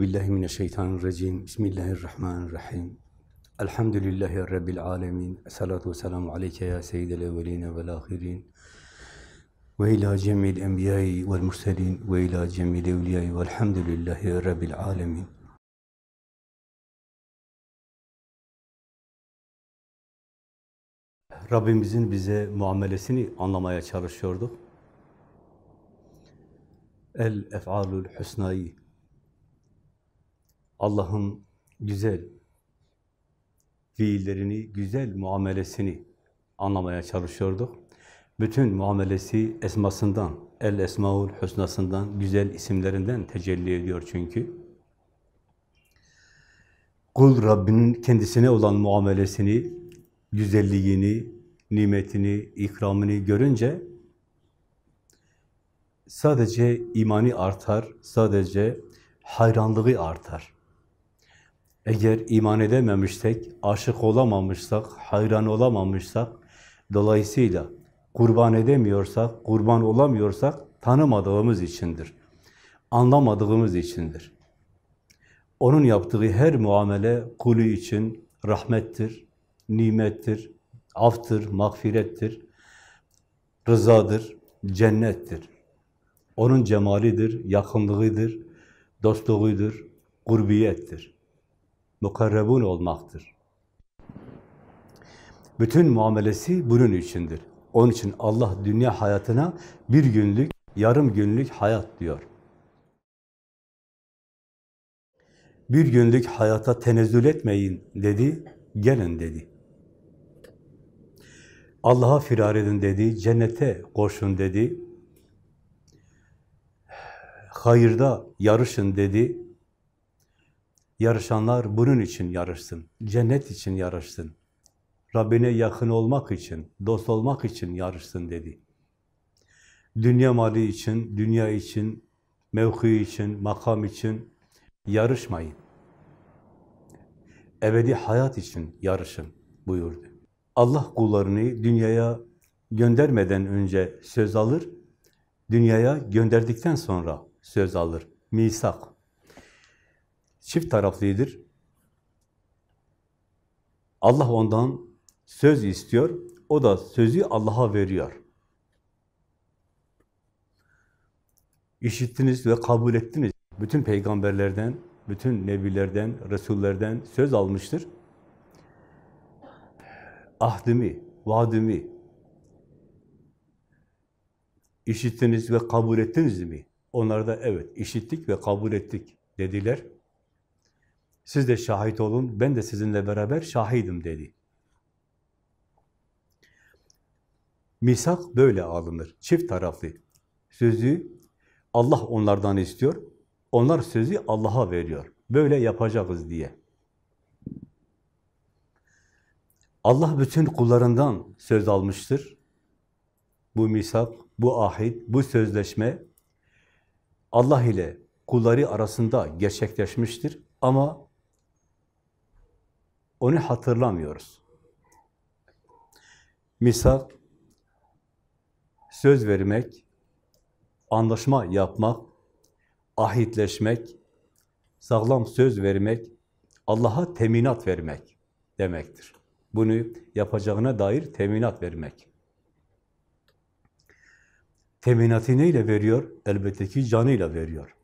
Euzu billahi mineşşeytanirracim. Bismillahirrahmanirrahim. Elhamdülillahi rabbil alamin. Salatu vesselamu aleyke ya seyyidel evvelin ve'l ahirin. Ve ila cemil enbiya'i ve'l murselin ve ila cemil evliya'i ve'lhamdülillahi rabbil alamin. Rabbimizin bize muamelesini anlamaya çalışıyorduk. El ef'alul husnayı Allah'ın güzel fiillerini, güzel muamelesini anlamaya çalışıyorduk. Bütün muamelesi esmasından, el esmaul husnasından, güzel isimlerinden tecelli ediyor çünkü. Kul Rabbinin kendisine olan muamelesini, güzelliğini, nimetini, ikramını görünce sadece imani artar, sadece hayranlığı artar. Eğer iman edememişsek, aşık olamamışsak, hayran olamamışsak, dolayısıyla kurban edemiyorsak, kurban olamıyorsak tanımadığımız içindir. Anlamadığımız içindir. Onun yaptığı her muamele kulu için rahmettir, nimettir, aftır, mağfirettir, rızadır, cennettir. Onun cemalidir, yakınlığıdır, dostluğudur, kurbiyettir. Mukarrebun olmaktır. Bütün muamelesi bunun içindir. Onun için Allah dünya hayatına bir günlük, yarım günlük hayat diyor. Bir günlük hayata tenezzül etmeyin dedi, gelin dedi. Allah'a firar edin dedi, cennete koşun dedi. Hayırda yarışın dedi. Yarışanlar bunun için yarışsın, cennet için yarışsın. Rabbine yakın olmak için, dost olmak için yarışsın dedi. Dünya mali için, dünya için, mevki için, makam için yarışmayın. Ebedi hayat için yarışın buyurdu. Allah kullarını dünyaya göndermeden önce söz alır, dünyaya gönderdikten sonra söz alır. Misak. Çift taraflıdır. Allah ondan söz istiyor, o da sözü Allah'a veriyor. İşittiniz ve kabul ettiniz. Bütün peygamberlerden, bütün nebilerden, resullerden söz almıştır. Ahdimi, vaadimi işittiniz ve kabul ettiniz mi? Onlar da evet, işittik ve kabul ettik dediler. Siz de şahit olun, ben de sizinle beraber şahidim dedi. Misak böyle alınır, çift taraflı. Sözü Allah onlardan istiyor, onlar sözü Allah'a veriyor. Böyle yapacağız diye. Allah bütün kullarından söz almıştır. Bu misak, bu ahit, bu sözleşme Allah ile kulları arasında gerçekleşmiştir ama onu hatırlamıyoruz. Misak, söz vermek, anlaşma yapmak, ahitleşmek, sağlam söz vermek, Allah'a teminat vermek demektir. Bunu yapacağına dair teminat vermek. Teminatı neyle veriyor? Elbette ki canıyla veriyor.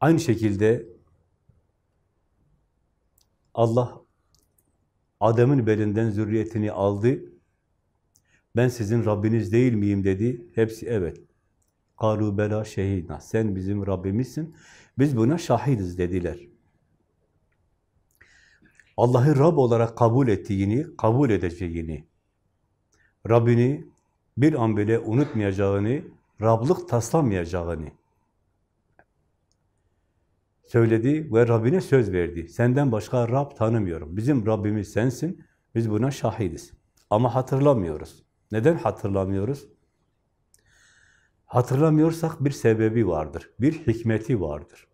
Aynı şekilde Allah Adem'in belinden zürriyetini aldı. Ben sizin Rabbiniz değil miyim dedi. Hepsi evet. Kalu bela şehidna. Sen bizim Rabbimizsin. Biz buna şahidiz dediler. Allah'ı Rab olarak kabul ettiğini, kabul edeceğini, Rabbini bir an bile unutmayacağını, Rablık taslamayacağını söyledi ve Rabbine söz verdi. Senden başka Rab tanımıyorum. Bizim Rabbimiz sensin, biz buna şahidiz. Ama hatırlamıyoruz. Neden hatırlamıyoruz? Hatırlamıyorsak bir sebebi vardır, bir hikmeti vardır.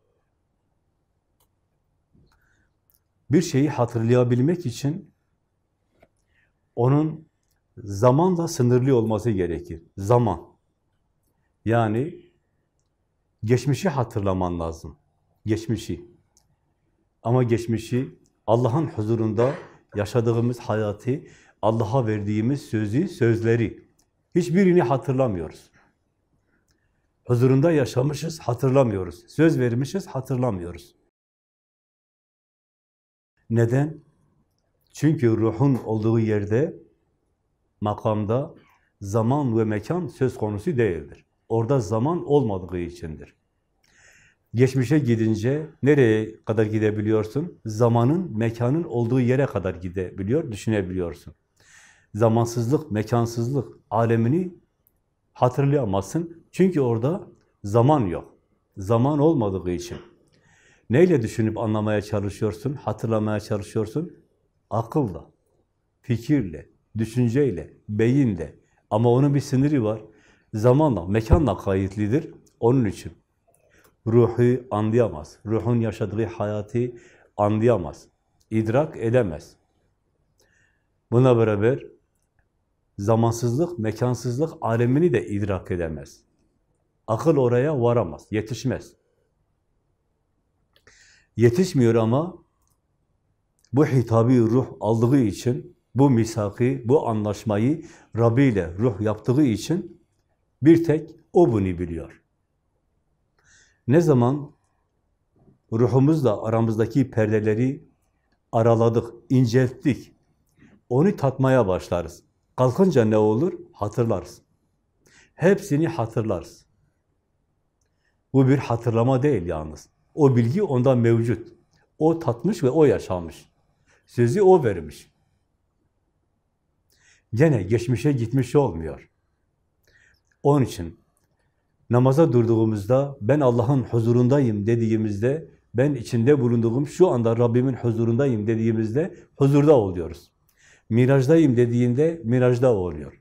Bir şeyi hatırlayabilmek için onun zamanla sınırlı olması gerekir. Zaman. Yani Geçmişi hatırlaman lazım. Geçmişi. Ama geçmişi Allah'ın huzurunda yaşadığımız hayatı, Allah'a verdiğimiz sözü, sözleri hiçbirini hatırlamıyoruz. Huzurunda yaşamışız, hatırlamıyoruz. Söz vermişiz, hatırlamıyoruz. Neden? Çünkü ruhun olduğu yerde, makamda zaman ve mekan söz konusu değildir. Orada zaman olmadığı içindir. Geçmişe gidince nereye kadar gidebiliyorsun? Zamanın, mekanın olduğu yere kadar gidebiliyor, düşünebiliyorsun. Zamansızlık, mekansızlık alemini hatırlayamazsın. Çünkü orada zaman yok. Zaman olmadığı için. Neyle düşünüp anlamaya çalışıyorsun, hatırlamaya çalışıyorsun? Akılla, fikirle, düşünceyle, beyinle. Ama onun bir sınırı var. Zamanla, mekanla kayıtlidir. Onun için ruhu anlayamaz. Ruhun yaşadığı hayatı anlayamaz. idrak edemez. Buna beraber zamansızlık, mekansızlık alemini de idrak edemez. Akıl oraya varamaz, yetişmez. Yetişmiyor ama bu hitabı ruh aldığı için, bu misakı, bu anlaşmayı Rabbi ile ruh yaptığı için bir tek o bunu biliyor. Ne zaman ruhumuzla aramızdaki perdeleri araladık, incelttik, onu tatmaya başlarız. Kalkınca ne olur? Hatırlarız. Hepsini hatırlarız. Bu bir hatırlama değil yalnız. O bilgi onda mevcut. O tatmış ve o yaşamış. Sözü o vermiş. Gene geçmişe gitmiş olmuyor. Onun için namaza durduğumuzda ben Allah'ın huzurundayım dediğimizde ben içinde bulunduğum şu anda Rabbimin huzurundayım dediğimizde huzurda oluyoruz. Mirajdayım dediğinde mirajda oluyor.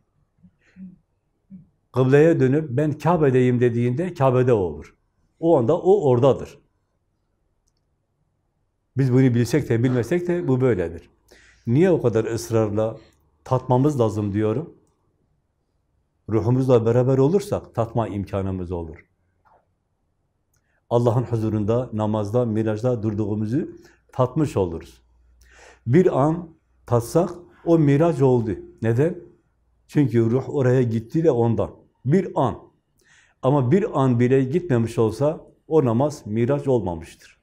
Kıbleye dönüp ben Kabe'deyim dediğinde Kabe'de olur. O anda o oradadır. Biz bunu bilsek de bilmesek de bu böyledir. Niye o kadar ısrarla tatmamız lazım diyorum? Ruhumuzla beraber olursak tatma imkanımız olur. Allah'ın huzurunda, namazda, mirajda durduğumuzu tatmış oluruz. Bir an tatsak o miraç oldu. Neden? Çünkü ruh oraya gitti de ondan. Bir an. Ama bir an bile gitmemiş olsa o namaz miraç olmamıştır.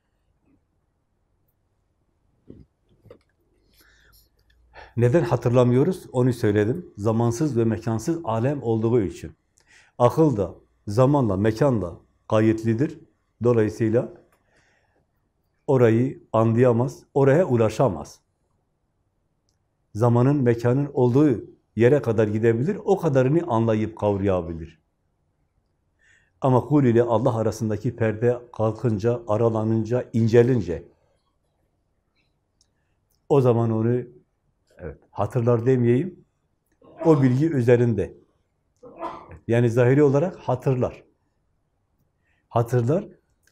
Neden hatırlamıyoruz? Onu söyledim. Zamansız ve mekansız alem olduğu için. Akıl da zamanla, mekanla kayıtlidir. Dolayısıyla orayı anlayamaz, oraya ulaşamaz. Zamanın, mekanın olduğu yere kadar gidebilir, o kadarını anlayıp kavrayabilir. Ama kul ile Allah arasındaki perde kalkınca, aralanınca, incelince o zaman onu evet, hatırlar demeyeyim, o bilgi üzerinde. Yani zahiri olarak hatırlar. Hatırlar,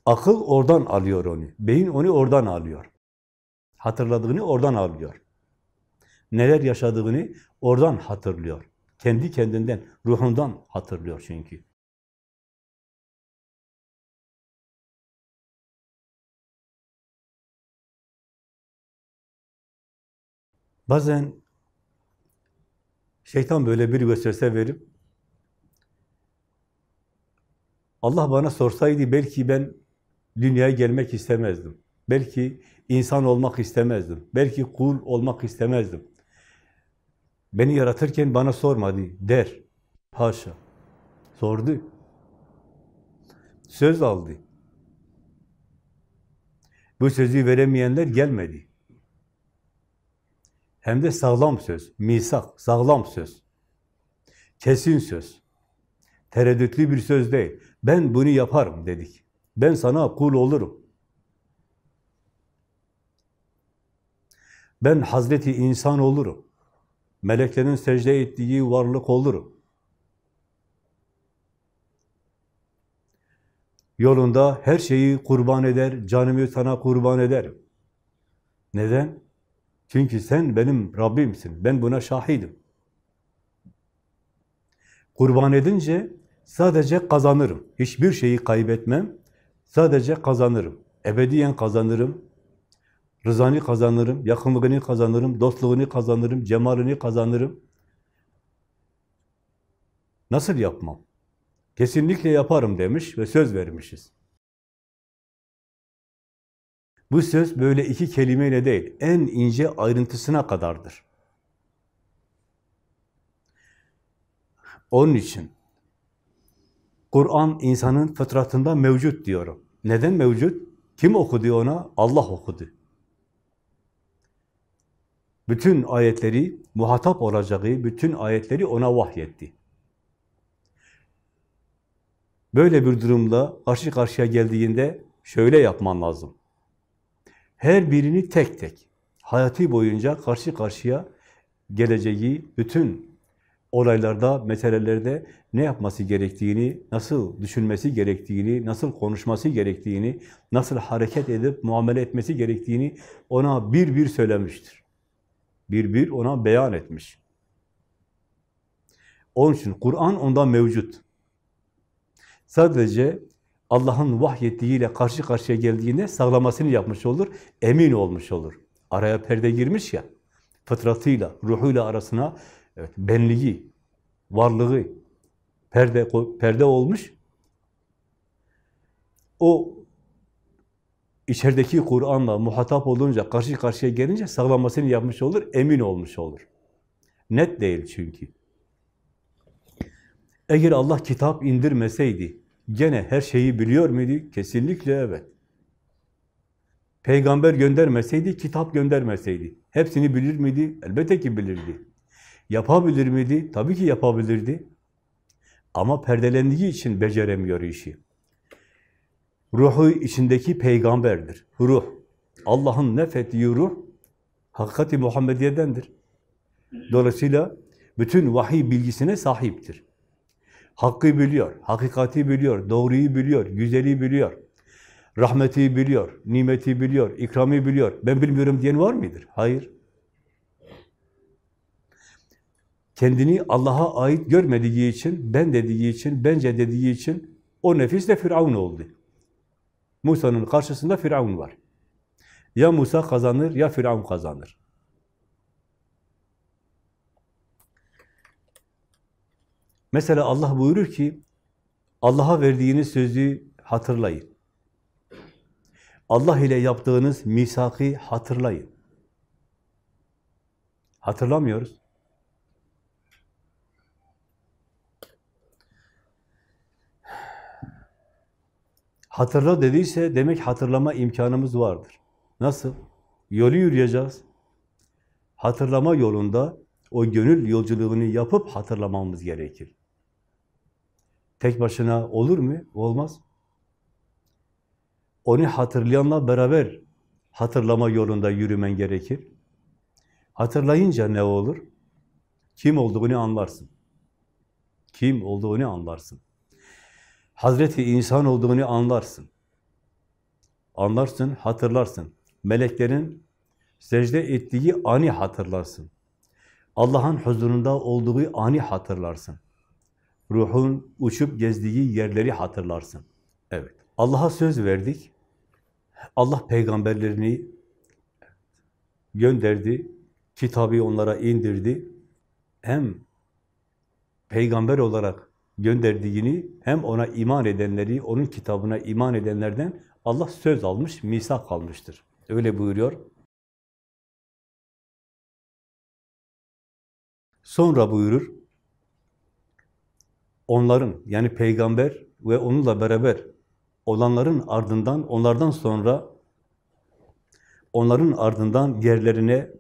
akıl oradan alıyor onu. Beyin onu oradan alıyor. Hatırladığını oradan alıyor. Neler yaşadığını oradan hatırlıyor. Kendi kendinden, ruhundan hatırlıyor çünkü. Bazen şeytan böyle bir vesvese verip Allah bana sorsaydı belki ben dünyaya gelmek istemezdim. Belki insan olmak istemezdim. Belki kul olmak istemezdim. Beni yaratırken bana sormadı der. Haşa. Sordu. Söz aldı. Bu sözü veremeyenler gelmedi. Hem de sağlam söz, misak, sağlam söz. Kesin söz. Tereddütlü bir söz değil. Ben bunu yaparım dedik. Ben sana kul olurum. Ben Hazreti insan olurum. Meleklerin secde ettiği varlık olurum. Yolunda her şeyi kurban eder, canımı sana kurban ederim. Neden? Çünkü sen benim Rabbimsin, ben buna şahidim. Kurban edince Sadece kazanırım. Hiçbir şeyi kaybetmem. Sadece kazanırım. Ebediyen kazanırım. Rızanı kazanırım, yakınlığını kazanırım, dostluğunu kazanırım, cemalini kazanırım. Nasıl yapmam? Kesinlikle yaparım demiş ve söz vermişiz. Bu söz böyle iki kelimeyle değil, en ince ayrıntısına kadardır. Onun için Kur'an insanın fıtratında mevcut diyorum. Neden mevcut? Kim okudu ona? Allah okudu. Bütün ayetleri, muhatap olacağı bütün ayetleri ona vahyetti. Böyle bir durumla karşı karşıya geldiğinde şöyle yapman lazım. Her birini tek tek, hayatı boyunca karşı karşıya geleceği bütün olaylarda, meselelerde ne yapması gerektiğini, nasıl düşünmesi gerektiğini, nasıl konuşması gerektiğini, nasıl hareket edip muamele etmesi gerektiğini ona bir bir söylemiştir. Bir bir ona beyan etmiş. Onun için Kur'an onda mevcut. Sadece Allah'ın vahyettiğiyle karşı karşıya geldiğinde sağlamasını yapmış olur, emin olmuş olur. Araya perde girmiş ya, fıtratıyla, ruhuyla arasına evet, benliği, varlığı perde, perde olmuş. O içerideki Kur'an'la muhatap olunca, karşı karşıya gelince sağlamasını yapmış olur, emin olmuş olur. Net değil çünkü. Eğer Allah kitap indirmeseydi, gene her şeyi biliyor muydu? Kesinlikle evet. Peygamber göndermeseydi, kitap göndermeseydi, hepsini bilir miydi? Elbette ki bilirdi. Yapabilir miydi? Tabii ki yapabilirdi. Ama perdelendiği için beceremiyor işi. Ruhu içindeki peygamberdir. Ruh. Allah'ın nefettiği ruh, hakikati Muhammediye'dendir. Dolayısıyla bütün vahiy bilgisine sahiptir. Hakkı biliyor, hakikati biliyor, doğruyu biliyor, güzeli biliyor. Rahmeti biliyor, nimeti biliyor, ikrami biliyor. Ben bilmiyorum diyen var mıdır? Hayır. Kendini Allah'a ait görmediği için, ben dediği için, bence dediği için o nefis de Firavun oldu. Musa'nın karşısında Firavun var. Ya Musa kazanır ya Firavun kazanır. Mesela Allah buyurur ki, Allah'a verdiğiniz sözü hatırlayın. Allah ile yaptığınız misakı hatırlayın. Hatırlamıyoruz. Hatırla dediyse demek hatırlama imkanımız vardır. Nasıl? Yolu yürüyeceğiz. Hatırlama yolunda o gönül yolculuğunu yapıp hatırlamamız gerekir. Tek başına olur mu? Olmaz. Onu hatırlayanla beraber hatırlama yolunda yürümen gerekir. Hatırlayınca ne olur? Kim olduğunu anlarsın. Kim olduğunu anlarsın. Hazreti insan olduğunu anlarsın. Anlarsın, hatırlarsın. Meleklerin secde ettiği ani hatırlarsın. Allah'ın huzurunda olduğu ani hatırlarsın. Ruhun uçup gezdiği yerleri hatırlarsın. Evet. Allah'a söz verdik. Allah peygamberlerini gönderdi. Kitabı onlara indirdi. Hem peygamber olarak gönderdiğini hem ona iman edenleri, onun kitabına iman edenlerden Allah söz almış, misak almıştır. Öyle buyuruyor. Sonra buyurur, onların yani peygamber ve onunla beraber olanların ardından, onlardan sonra onların ardından yerlerine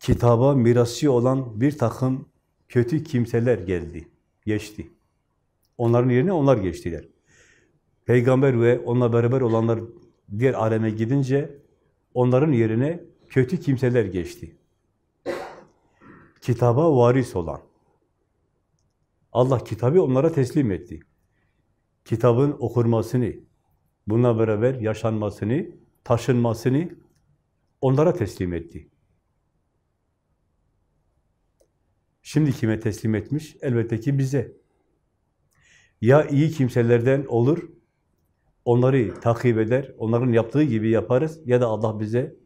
kitaba mirasçı olan bir takım kötü kimseler geldi, geçti. Onların yerine onlar geçtiler. Peygamber ve onunla beraber olanlar diğer aleme gidince onların yerine kötü kimseler geçti. Kitaba varis olan. Allah kitabı onlara teslim etti. Kitabın okunmasını, bununla beraber yaşanmasını, taşınmasını onlara teslim etti. Şimdi kime teslim etmiş? Elbette ki bize. Ya iyi kimselerden olur, onları takip eder, onların yaptığı gibi yaparız ya da Allah bize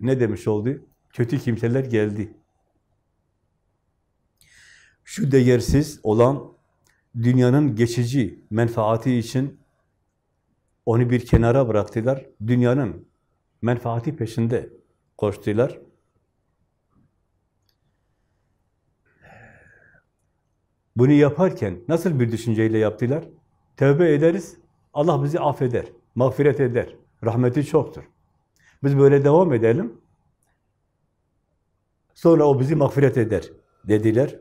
ne demiş oldu? Kötü kimseler geldi. Şu değersiz olan dünyanın geçici menfaati için onu bir kenara bıraktılar. Dünyanın menfaati peşinde koştular. Bunu yaparken nasıl bir düşünceyle yaptılar? Tövbe ederiz, Allah bizi affeder, mağfiret eder, rahmeti çoktur. Biz böyle devam edelim, sonra o bizi mağfiret eder dediler.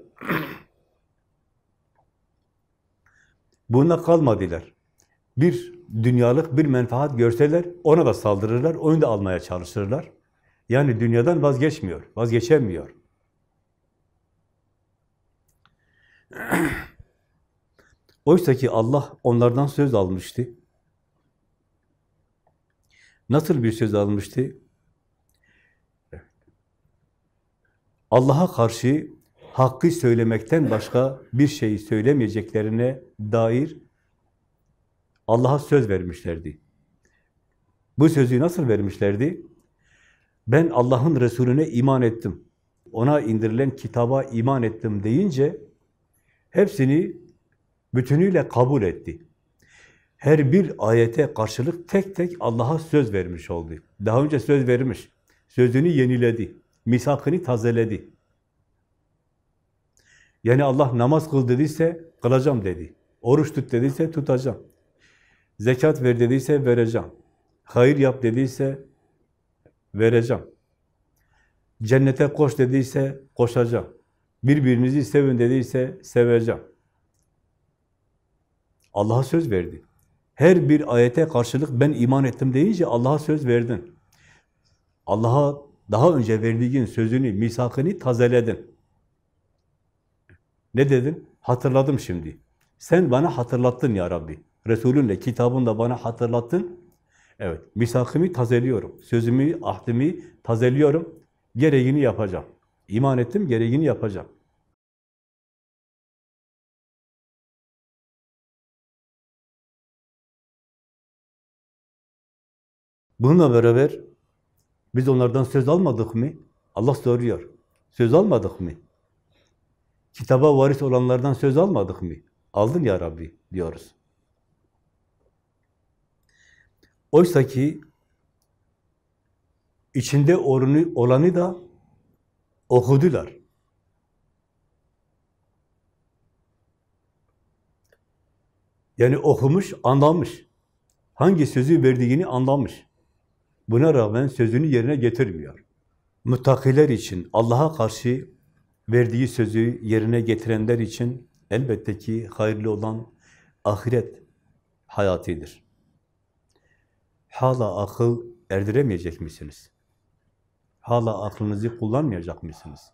Buna kalmadılar. Bir dünyalık bir menfaat görseler ona da saldırırlar, onu da almaya çalışırlar. Yani dünyadan vazgeçmiyor, vazgeçemiyor. Oysa ki Allah onlardan söz almıştı. Nasıl bir söz almıştı? Allah'a karşı hakkı söylemekten başka bir şey söylemeyeceklerine dair Allah'a söz vermişlerdi. Bu sözü nasıl vermişlerdi? Ben Allah'ın Resulüne iman ettim. Ona indirilen kitaba iman ettim deyince hepsini bütünüyle kabul etti. Her bir ayete karşılık tek tek Allah'a söz vermiş oldu. Daha önce söz vermiş. Sözünü yeniledi. Misakını tazeledi. Yani Allah namaz kıl dediyse kılacağım dedi. Oruç tut dediyse tutacağım. Zekat ver dediyse vereceğim. Hayır yap dediyse vereceğim. Cennete koş dediyse koşacağım. Birbirinizi sevin dediyse seveceğim. Allah'a söz verdi. Her bir ayete karşılık ben iman ettim deyince Allah'a söz verdin. Allah'a daha önce verdiğin sözünü, misakını tazeledin. Ne dedin? Hatırladım şimdi. Sen bana hatırlattın ya Rabbi. Resulünle, kitabınla bana hatırlattın. Evet, misakımı tazeliyorum. Sözümü, ahdimi tazeliyorum. Gereğini yapacağım. İman ettim, gereğini yapacağım. Bununla beraber biz onlardan söz almadık mı? Allah soruyor. Söz almadık mı? Kitaba varis olanlardan söz almadık mı? Aldın ya Rabbi diyoruz. Oysa ki içinde oranı, olanı da okudular. Yani okumuş, anlamış. Hangi sözü verdiğini anlamış. Buna rağmen sözünü yerine getirmiyor. Muttakiler için, Allah'a karşı verdiği sözü yerine getirenler için elbette ki hayırlı olan ahiret hayatıdır. Hala akıl erdiremeyecek misiniz? Hala aklınızı kullanmayacak mısınız?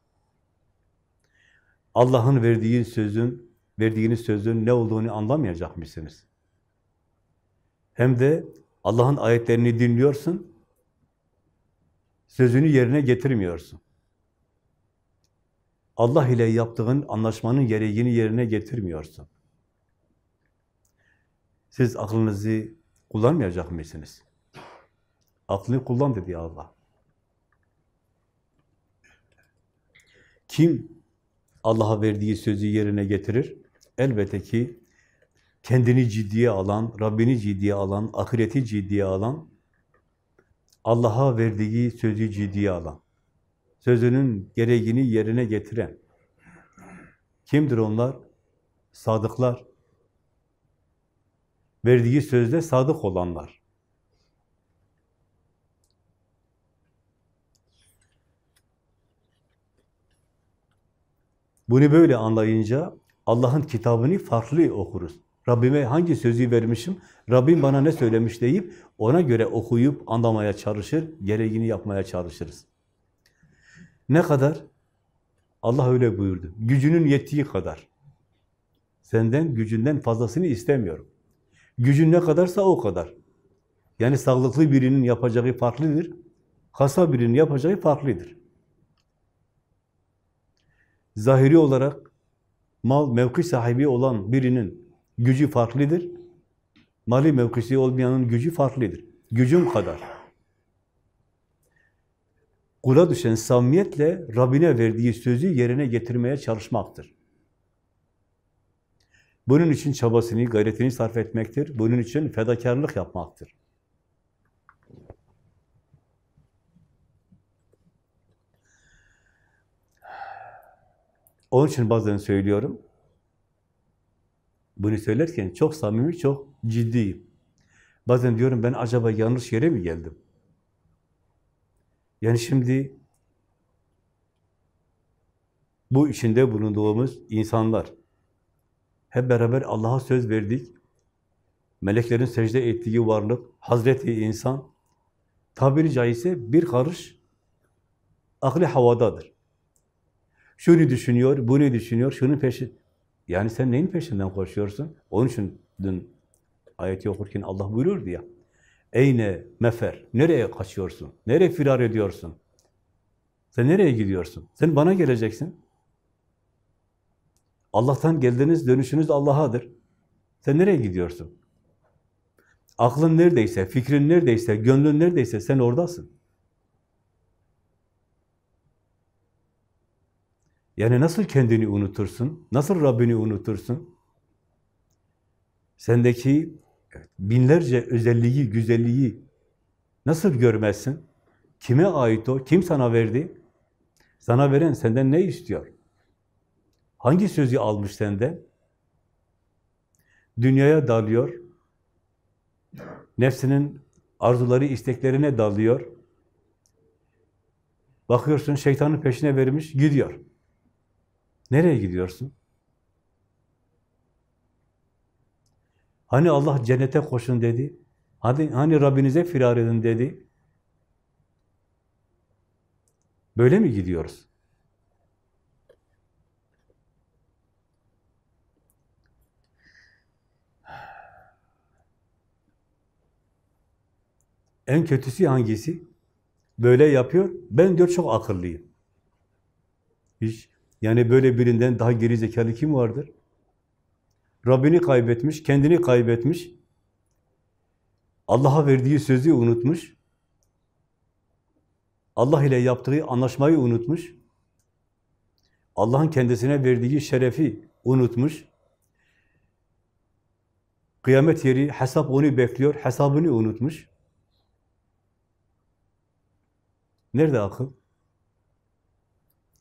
Allah'ın verdiği sözün, verdiğiniz sözün ne olduğunu anlamayacak mısınız? Hem de Allah'ın ayetlerini dinliyorsun, sözünü yerine getirmiyorsun. Allah ile yaptığın anlaşmanın gereğini yerine getirmiyorsun. Siz aklınızı kullanmayacak mısınız? Aklını kullan dedi Allah. Kim Allah'a verdiği sözü yerine getirir? Elbette ki kendini ciddiye alan, Rabbini ciddiye alan, ahireti ciddiye alan, Allah'a verdiği sözü ciddiye alan, sözünün gereğini yerine getiren. Kimdir onlar? Sadıklar. Verdiği sözde sadık olanlar. Bunu böyle anlayınca Allah'ın kitabını farklı okuruz. Rabbime hangi sözü vermişim, Rabbim bana ne söylemiş deyip ona göre okuyup anlamaya çalışır, gereğini yapmaya çalışırız. Ne kadar? Allah öyle buyurdu. Gücünün yettiği kadar. Senden gücünden fazlasını istemiyorum. Gücün ne kadarsa o kadar. Yani sağlıklı birinin yapacağı farklıdır. Hasta birinin yapacağı farklıdır. Zahiri olarak mal, mevki sahibi olan birinin gücü farklıdır. Mali mevkisi olmayanın gücü farklıdır. Gücün kadar. Kula düşen samimiyetle Rabbine verdiği sözü yerine getirmeye çalışmaktır. Bunun için çabasını, gayretini sarf etmektir. Bunun için fedakarlık yapmaktır. Onun için bazen söylüyorum, bunu söylerken çok samimi, çok ciddiyim. Bazen diyorum ben acaba yanlış yere mi geldim? Yani şimdi bu içinde bulunduğumuz insanlar hep beraber Allah'a söz verdik. Meleklerin secde ettiği varlık, Hazreti insan tabiri caizse bir karış aklı havadadır. Şunu düşünüyor, bunu düşünüyor, şunun peşi. Yani sen neyin peşinden koşuyorsun? Onun için dün ayeti okurken Allah buyuruyordu ya. Eyne mefer, nereye kaçıyorsun? Nereye firar ediyorsun? Sen nereye gidiyorsun? Sen bana geleceksin. Allah'tan geldiniz, dönüşünüz Allah'adır. Sen nereye gidiyorsun? Aklın neredeyse, fikrin neredeyse, gönlün neredeyse sen oradasın. Yani nasıl kendini unutursun? Nasıl Rabbini unutursun? Sendeki binlerce özelliği, güzelliği nasıl görmezsin? Kime ait o? Kim sana verdi? Sana veren senden ne istiyor? Hangi sözü almış senden? Dünyaya dalıyor. Nefsinin arzuları, isteklerine dalıyor. Bakıyorsun şeytanın peşine vermiş, gidiyor. Nereye gidiyorsun? Hani Allah cennete koşun dedi? Hani, hani Rabbinize firar edin dedi? Böyle mi gidiyoruz? En kötüsü hangisi? Böyle yapıyor. Ben diyor çok akıllıyım. Hiç yani böyle birinden daha geri zekalı kim vardır? Rabbini kaybetmiş, kendini kaybetmiş. Allah'a verdiği sözü unutmuş. Allah ile yaptığı anlaşmayı unutmuş. Allah'ın kendisine verdiği şerefi unutmuş. Kıyamet yeri hesap onu bekliyor, hesabını unutmuş. Nerede akıl?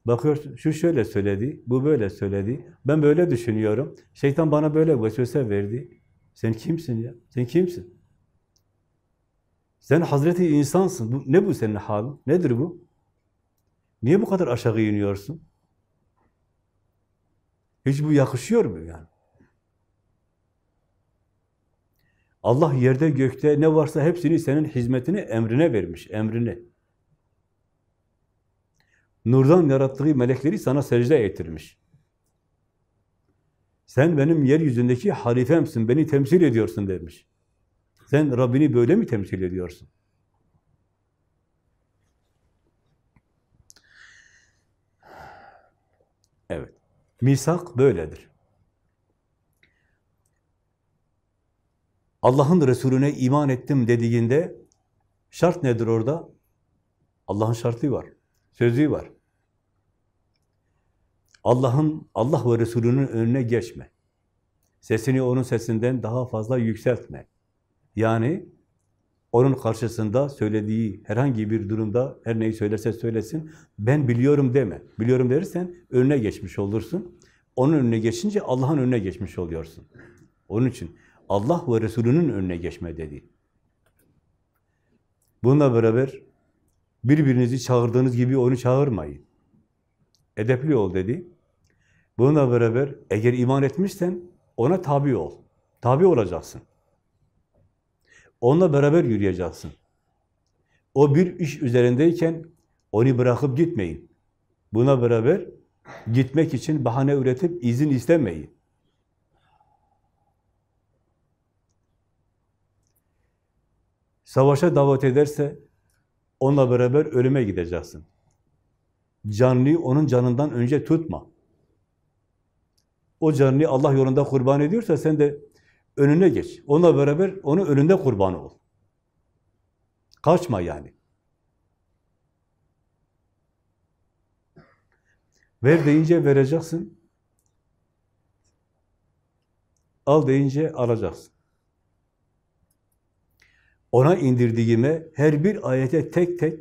Bakıyorsun, şu şöyle söyledi, bu böyle söyledi, ben böyle düşünüyorum, şeytan bana böyle vesvese verdi. Sen kimsin ya? Sen kimsin? Sen Hazreti insansın. Bu, ne bu senin halin? Nedir bu? Niye bu kadar aşağı iniyorsun? Hiç bu yakışıyor mu yani? Allah yerde gökte ne varsa hepsini senin hizmetine, emrine vermiş, emrine. Nurdan yarattığı melekleri sana secde ettirmiş. Sen benim yeryüzündeki halifemsin, beni temsil ediyorsun demiş. Sen Rabbini böyle mi temsil ediyorsun? Evet. Misak böyledir. Allah'ın Resulüne iman ettim dediğinde şart nedir orada? Allah'ın şartı var. Sözü var. Allah'ın, Allah ve Resulünün önüne geçme. Sesini onun sesinden daha fazla yükseltme. Yani onun karşısında söylediği herhangi bir durumda her neyi söylerse söylesin, ben biliyorum deme. Biliyorum dersen önüne geçmiş olursun. Onun önüne geçince Allah'ın önüne geçmiş oluyorsun. Onun için Allah ve Resulünün önüne geçme dedi. Bununla beraber birbirinizi çağırdığınız gibi onu çağırmayın. Edepli ol dedi. Bununla beraber eğer iman etmişsen ona tabi ol. Tabi olacaksın. Onunla beraber yürüyeceksin. O bir iş üzerindeyken onu bırakıp gitmeyin. Buna beraber gitmek için bahane üretip izin istemeyin. Savaşa davet ederse onunla beraber ölüme gideceksin. Canlıyı onun canından önce tutma. O canını Allah yolunda kurban ediyorsa sen de önüne geç. Onunla beraber onu önünde kurban ol. Kaçma yani. Ver deyince vereceksin. Al deyince alacaksın. Ona indirdiğime her bir ayete tek tek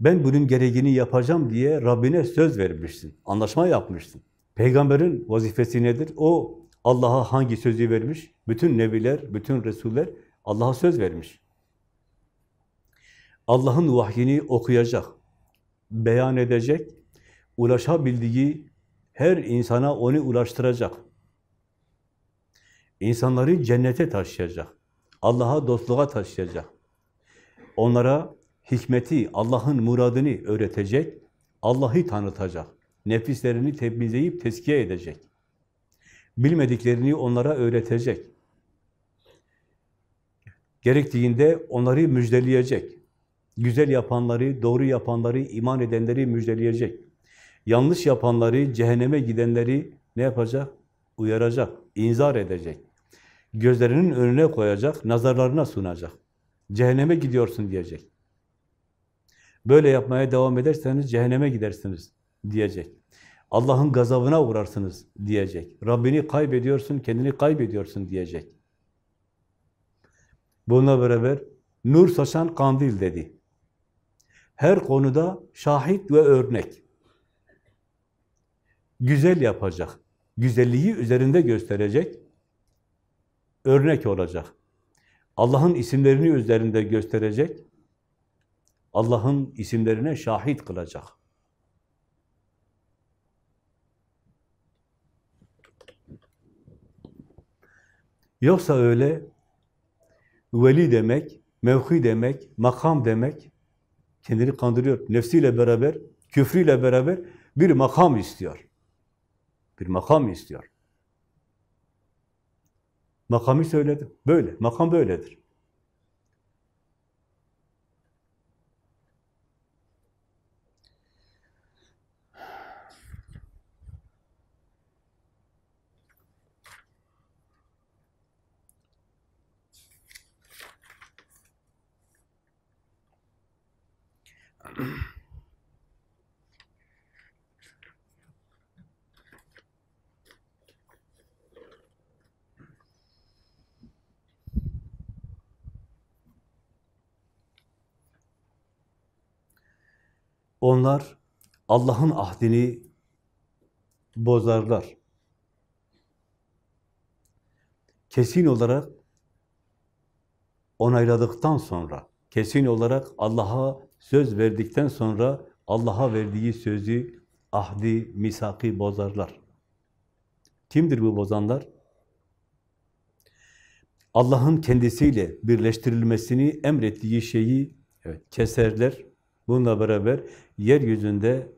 ben bunun gereğini yapacağım diye Rabbine söz vermişsin. Anlaşma yapmışsın. Peygamberin vazifesi nedir? O Allah'a hangi sözü vermiş? Bütün nebiler, bütün resuller Allah'a söz vermiş. Allah'ın vahyini okuyacak, beyan edecek, ulaşabildiği her insana onu ulaştıracak. İnsanları cennete taşıyacak. Allah'a dostluğa taşıyacak. Onlara hikmeti, Allah'ın muradını öğretecek, Allah'ı tanıtacak. Nefislerini temizleyip teskiye edecek. Bilmediklerini onlara öğretecek. Gerektiğinde onları müjdeleyecek. Güzel yapanları, doğru yapanları, iman edenleri müjdeleyecek. Yanlış yapanları, cehenneme gidenleri ne yapacak? Uyaracak, inzar edecek. Gözlerinin önüne koyacak, nazarlarına sunacak. Cehenneme gidiyorsun diyecek. Böyle yapmaya devam ederseniz cehenneme gidersiniz diyecek. Allah'ın gazabına uğrarsınız diyecek. Rabbini kaybediyorsun, kendini kaybediyorsun diyecek. Bununla beraber nur saçan kandil dedi. Her konuda şahit ve örnek. Güzel yapacak. Güzelliği üzerinde gösterecek. Örnek olacak. Allah'ın isimlerini üzerinde gösterecek. Allah'ın isimlerine şahit kılacak. Yoksa öyle veli demek, mevki demek, makam demek kendini kandırıyor. Nefsiyle beraber, küfrüyle beraber bir makam istiyor. Bir makam istiyor. Makamı söyledim. Böyle. Makam böyledir. Onlar Allah'ın ahdini bozarlar. Kesin olarak onayladıktan sonra, kesin olarak Allah'a söz verdikten sonra Allah'a verdiği sözü, ahdi, misaki bozarlar. Kimdir bu bozanlar? Allah'ın kendisiyle birleştirilmesini emrettiği şeyi evet, keserler. Bununla beraber yeryüzünde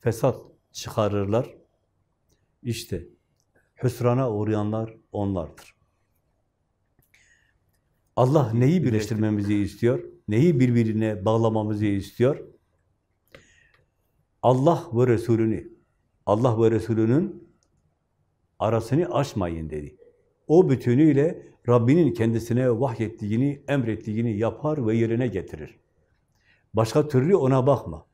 fesat çıkarırlar. İşte hüsrana uğrayanlar onlardır. Allah neyi birleştirmemizi istiyor? Neyi birbirine bağlamamızı istiyor? Allah ve Resulünü, Allah ve Resulünün arasını açmayın dedi. O bütünüyle Rabbinin kendisine vahyettiğini, emrettiğini yapar ve yerine getirir. Başka türlü ona bakma.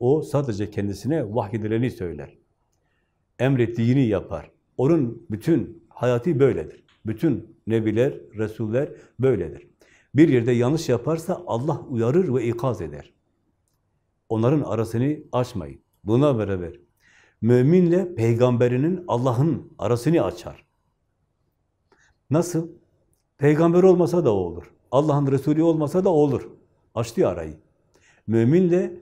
O sadece kendisine vahyedileni söyler. Emrettiğini yapar. Onun bütün hayatı böyledir. Bütün nebiler, resuller böyledir. Bir yerde yanlış yaparsa Allah uyarır ve ikaz eder. Onların arasını açmayın. Buna beraber müminle peygamberinin Allah'ın arasını açar. Nasıl? Peygamber olmasa da olur. Allah'ın Resulü olmasa da olur. Açtı arayı. Müminle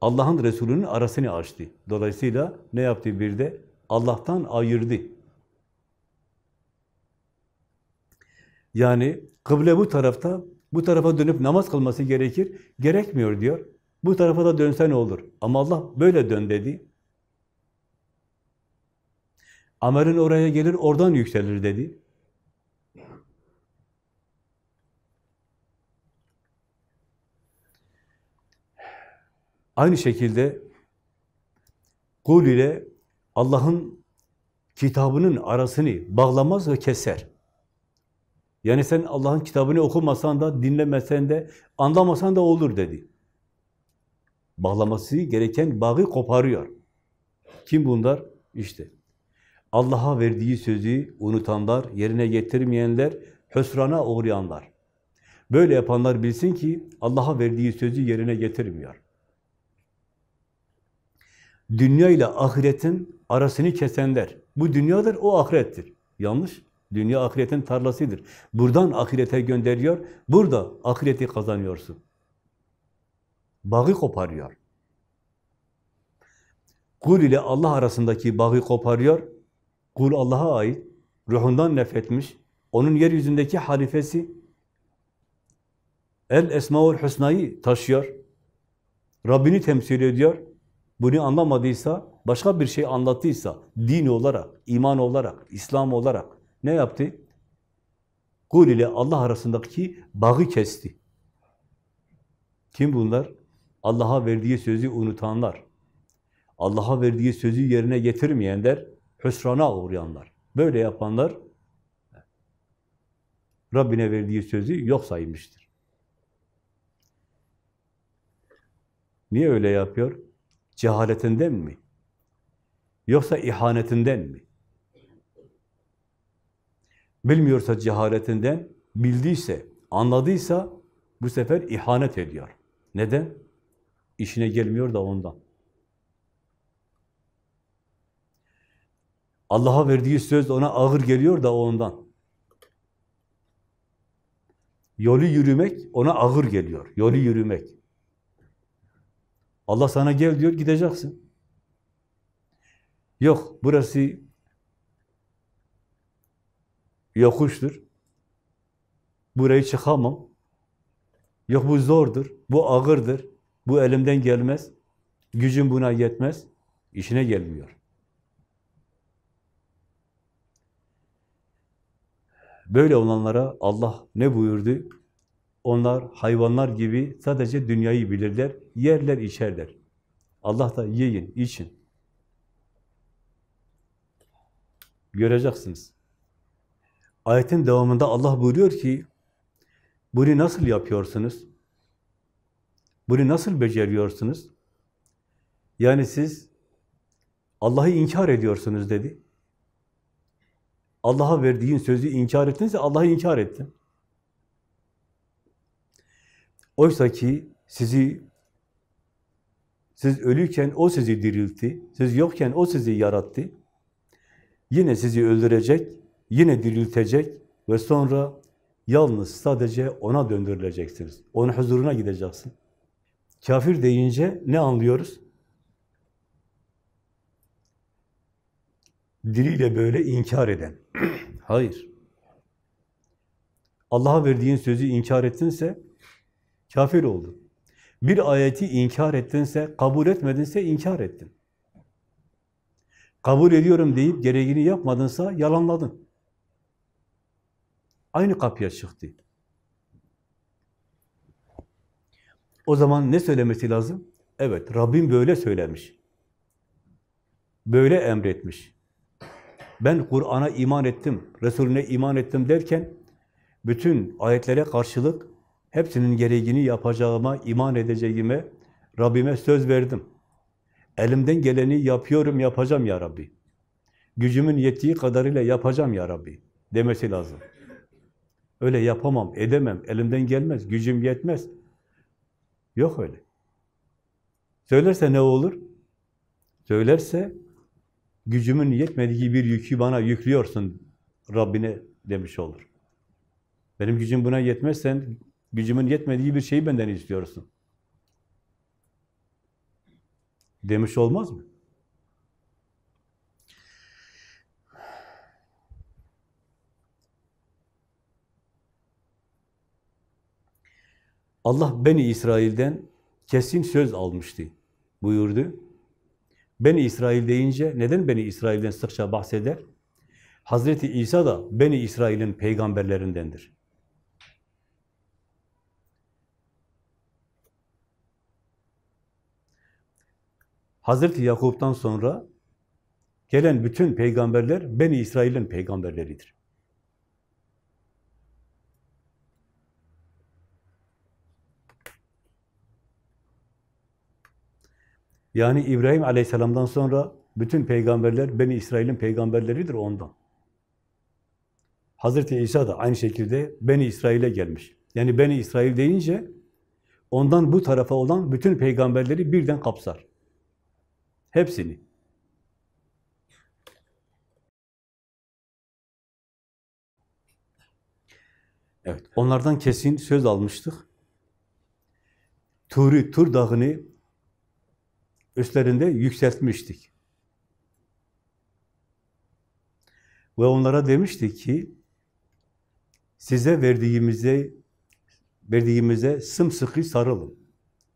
Allah'ın Resulü'nün arasını açtı. Dolayısıyla ne yaptı bir de? Allah'tan ayırdı. Yani kıble bu tarafta, bu tarafa dönüp namaz kılması gerekir. Gerekmiyor diyor. Bu tarafa da dönse ne olur? Ama Allah böyle dön dedi. Amelin oraya gelir, oradan yükselir dedi. Aynı şekilde kul ile Allah'ın kitabının arasını bağlamaz ve keser. Yani sen Allah'ın kitabını okumasan da, dinlemesen de, anlamasan da olur dedi. Bağlaması gereken bağı koparıyor. Kim bunlar? İşte Allah'a verdiği sözü unutanlar, yerine getirmeyenler, hüsrana uğrayanlar. Böyle yapanlar bilsin ki Allah'a verdiği sözü yerine getirmiyor. Dünya ile ahiretin arasını kesenler. Bu dünyadır, o ahirettir. Yanlış. Dünya ahiretin tarlasıdır. Buradan ahirete gönderiyor, burada ahireti kazanıyorsun. Bağı koparıyor. Kul ile Allah arasındaki bağı koparıyor. Kul Allah'a ait. Ruhundan nefretmiş. Onun yeryüzündeki halifesi. El Esmaül Hüsna'yı taşıyor. Rabbini temsil ediyor. Bunu anlamadıysa, başka bir şey anlattıysa, din olarak, iman olarak, İslam olarak ne yaptı? Kul ile Allah arasındaki bağı kesti. Kim bunlar? Allah'a verdiği sözü unutanlar. Allah'a verdiği sözü yerine getirmeyenler, hüsrana uğrayanlar. Böyle yapanlar, Rabbine verdiği sözü yok saymıştır. Niye öyle yapıyor? Cehaletinden mi? Yoksa ihanetinden mi? Bilmiyorsa cehaletinden, bildiyse, anladıysa bu sefer ihanet ediyor. Neden? İşine gelmiyor da ondan. Allah'a verdiği söz ona ağır geliyor da ondan. Yolu yürümek ona ağır geliyor. Yolu yürümek. Allah sana gel diyor, gideceksin. Yok, burası yokuştur. Burayı çıkamam. Yok bu zordur, bu ağırdır, bu elimden gelmez, gücüm buna yetmez, işine gelmiyor. Böyle olanlara Allah ne buyurdu? Onlar hayvanlar gibi sadece dünyayı bilirler, yerler, içerler. Allah da yiyin, için. Göreceksiniz. Ayetin devamında Allah buyuruyor ki, bunu nasıl yapıyorsunuz? Bunu nasıl beceriyorsunuz? Yani siz Allah'ı inkar ediyorsunuz dedi. Allah'a verdiğin sözü inkar ettinse Allah'ı inkar ettin. Oysa ki sizi siz ölüyken o sizi diriltti, siz yokken o sizi yarattı. Yine sizi öldürecek, yine diriltecek ve sonra yalnız sadece ona döndürüleceksiniz. Onun huzuruna gideceksin. Kafir deyince ne anlıyoruz? Diliyle böyle inkar eden. Hayır. Allah'a verdiğin sözü inkar ettinse kafir oldun. Bir ayeti inkar ettinse, kabul etmedinse inkar ettin. Kabul ediyorum deyip gereğini yapmadınsa yalanladın. Aynı kapıya çıktı. O zaman ne söylemesi lazım? Evet, Rabbim böyle söylemiş. Böyle emretmiş. Ben Kur'an'a iman ettim, Resulüne iman ettim derken, bütün ayetlere karşılık hepsinin gereğini yapacağıma, iman edeceğime, Rabbime söz verdim. Elimden geleni yapıyorum, yapacağım ya Rabbi. Gücümün yettiği kadarıyla yapacağım ya Rabbi demesi lazım. Öyle yapamam, edemem, elimden gelmez, gücüm yetmez. Yok öyle. Söylerse ne olur? Söylerse gücümün yetmediği bir yükü bana yüklüyorsun Rabbine demiş olur. Benim gücüm buna yetmezsen gücümün yetmediği bir şeyi benden istiyorsun. Demiş olmaz mı? Allah Beni İsrail'den kesin söz almıştı buyurdu. Beni İsrail deyince neden Beni İsrail'den sıkça bahseder? Hazreti İsa da Beni İsrail'in peygamberlerindendir. Hazreti Yakup'tan sonra Gelen bütün peygamberler Beni İsrail'in peygamberleridir. Yani İbrahim Aleyhisselam'dan sonra bütün peygamberler Beni İsrail'in peygamberleridir ondan. Hazreti İsa da aynı şekilde Beni İsrail'e gelmiş. Yani Beni İsrail deyince ondan bu tarafa olan bütün peygamberleri birden kapsar. Hepsini. Evet, onlardan kesin söz almıştık. Turi, Tur dağını üstlerinde yükseltmiştik. Ve onlara demiştik ki, size verdiğimize verdiğimize sımsıkı sarılın.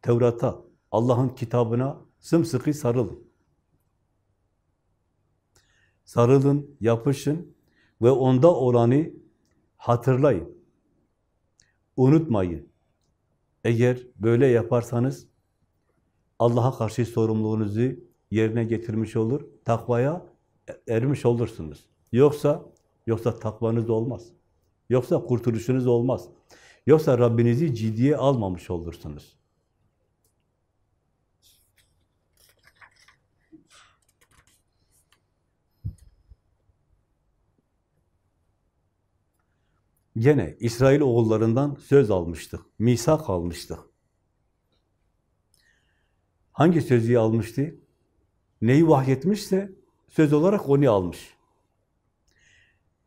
Tevrat'a, Allah'ın kitabına sımsıkı sarılın. Sarılın, yapışın ve onda olanı hatırlayın. Unutmayın. Eğer böyle yaparsanız Allah'a karşı sorumluluğunuzu yerine getirmiş olur, takvaya ermiş olursunuz. Yoksa yoksa takvanız olmaz. Yoksa kurtuluşunuz olmaz. Yoksa Rabbinizi ciddiye almamış olursunuz. Gene İsrail oğullarından söz almıştık, misak almıştık. Hangi sözü almıştı? Neyi vahyetmişse söz olarak onu almış.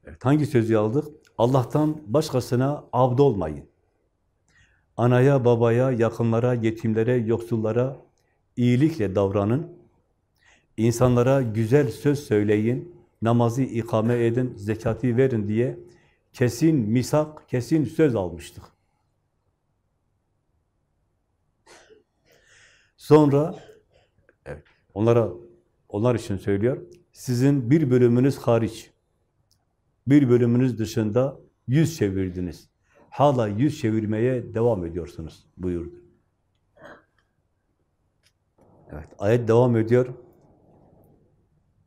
Evet, hangi sözü aldık? Allah'tan başkasına abd olmayın. Anaya, babaya, yakınlara, yetimlere, yoksullara iyilikle davranın. İnsanlara güzel söz söyleyin, namazı ikame edin, zekatı verin diye kesin misak, kesin söz almıştık. Sonra evet, onlara onlar için söylüyor. Sizin bir bölümünüz hariç, bir bölümünüz dışında yüz çevirdiniz. Hala yüz çevirmeye devam ediyorsunuz buyurdu. Evet, ayet devam ediyor.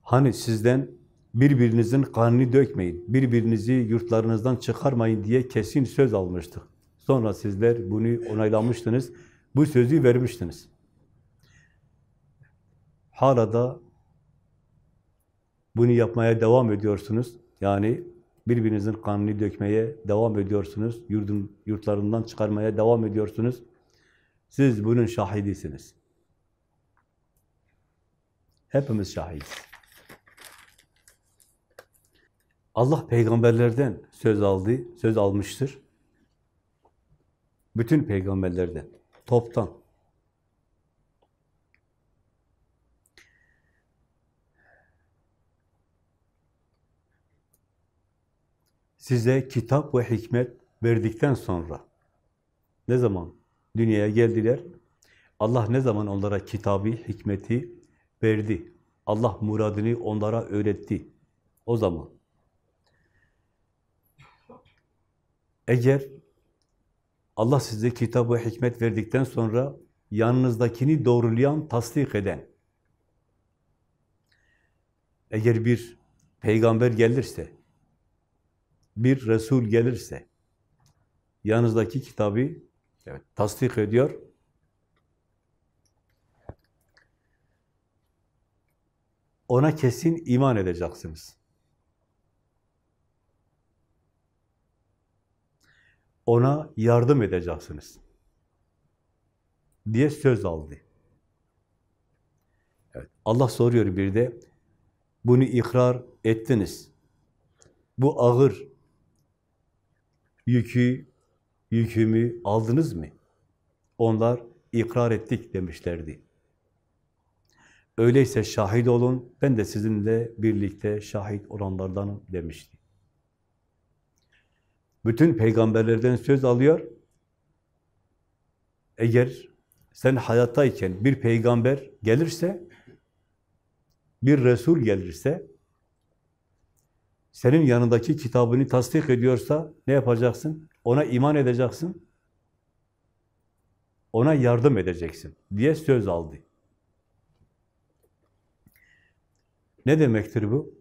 Hani sizden birbirinizin kanını dökmeyin, birbirinizi yurtlarınızdan çıkarmayın diye kesin söz almıştık. Sonra sizler bunu onaylamıştınız, bu sözü vermiştiniz. Hala da bunu yapmaya devam ediyorsunuz. Yani birbirinizin kanını dökmeye devam ediyorsunuz. Yurdun, yurtlarından çıkarmaya devam ediyorsunuz. Siz bunun şahidisiniz. Hepimiz şahidiz. Allah peygamberlerden söz aldı, söz almıştır. Bütün peygamberlerden, toptan. Size kitap ve hikmet verdikten sonra, ne zaman dünyaya geldiler, Allah ne zaman onlara kitabı, hikmeti verdi, Allah muradını onlara öğretti, o zaman. Eğer Allah size kitap ve hikmet verdikten sonra yanınızdakini doğrulayan, tasdik eden, eğer bir peygamber gelirse, bir Resul gelirse, yanınızdaki kitabı evet, tasdik ediyor, ona kesin iman edeceksiniz. Ona yardım edeceksiniz diye söz aldı. Evet, Allah soruyor bir de, bunu ikrar ettiniz. Bu ağır yükü, yükümü aldınız mı? Onlar ikrar ettik demişlerdi. Öyleyse şahit olun, ben de sizinle birlikte şahit olanlardanım demişti. Bütün peygamberlerden söz alıyor. Eğer sen hayattayken bir peygamber gelirse, bir Resul gelirse, senin yanındaki kitabını tasdik ediyorsa ne yapacaksın? Ona iman edeceksin, ona yardım edeceksin diye söz aldı. Ne demektir bu?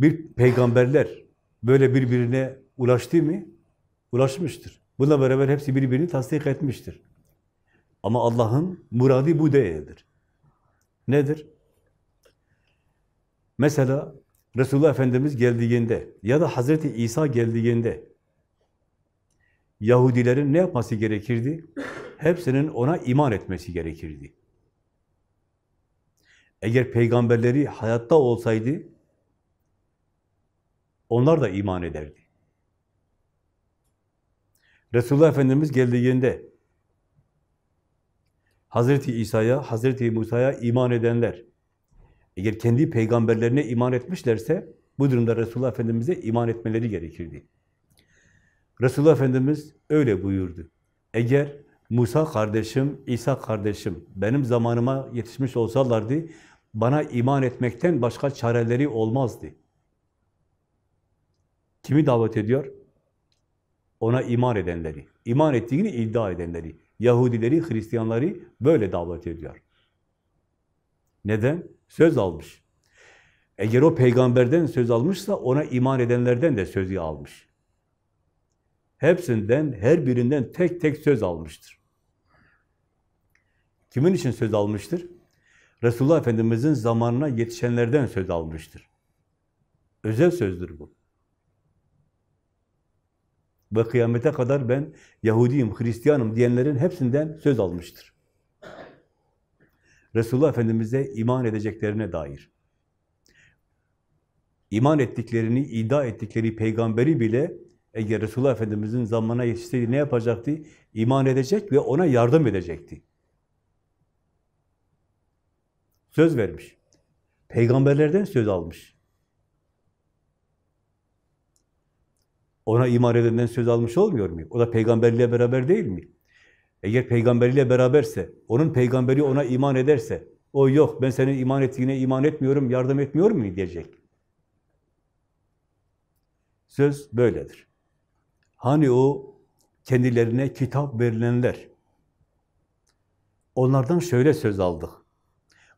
Bir peygamberler böyle birbirine ulaştı mı? Ulaşmıştır. Bununla beraber hepsi birbirini tasdik etmiştir. Ama Allah'ın muradı bu değildir. Nedir? Mesela Resulullah Efendimiz geldiğinde ya da Hazreti İsa geldiğinde Yahudilerin ne yapması gerekirdi? Hepsinin ona iman etmesi gerekirdi. Eğer peygamberleri hayatta olsaydı onlar da iman ederdi. Resulullah Efendimiz geldiğinde Hazreti İsa'ya, Hazreti Musa'ya iman edenler eğer kendi peygamberlerine iman etmişlerse bu durumda Resulullah Efendimiz'e iman etmeleri gerekirdi. Resulullah Efendimiz öyle buyurdu. Eğer Musa kardeşim, İsa kardeşim benim zamanıma yetişmiş olsalardı bana iman etmekten başka çareleri olmazdı. Kimi davet ediyor? Ona iman edenleri, iman ettiğini iddia edenleri, Yahudileri, Hristiyanları böyle davet ediyor. Neden? Söz almış. Eğer o peygamberden söz almışsa ona iman edenlerden de sözü almış. Hepsinden, her birinden tek tek söz almıştır. Kimin için söz almıştır? Resulullah Efendimiz'in zamanına yetişenlerden söz almıştır. Özel sözdür bu. Ve kıyamete kadar ben Yahudiyim, Hristiyanım diyenlerin hepsinden söz almıştır. Resulullah Efendimiz'e iman edeceklerine dair. İman ettiklerini, iddia ettikleri peygamberi bile eğer Resulullah Efendimiz'in zamanına yetişseydi ne yapacaktı? İman edecek ve ona yardım edecekti. Söz vermiş. Peygamberlerden söz almış. Ona iman edenden söz almış olmuyor mu? O da peygamberliğe beraber değil mi? Eğer peygamberiyle beraberse, onun peygamberi ona iman ederse, o yok ben senin iman ettiğine iman etmiyorum, yardım etmiyorum mu diyecek. Söz böyledir. Hani o kendilerine kitap verilenler, onlardan şöyle söz aldık.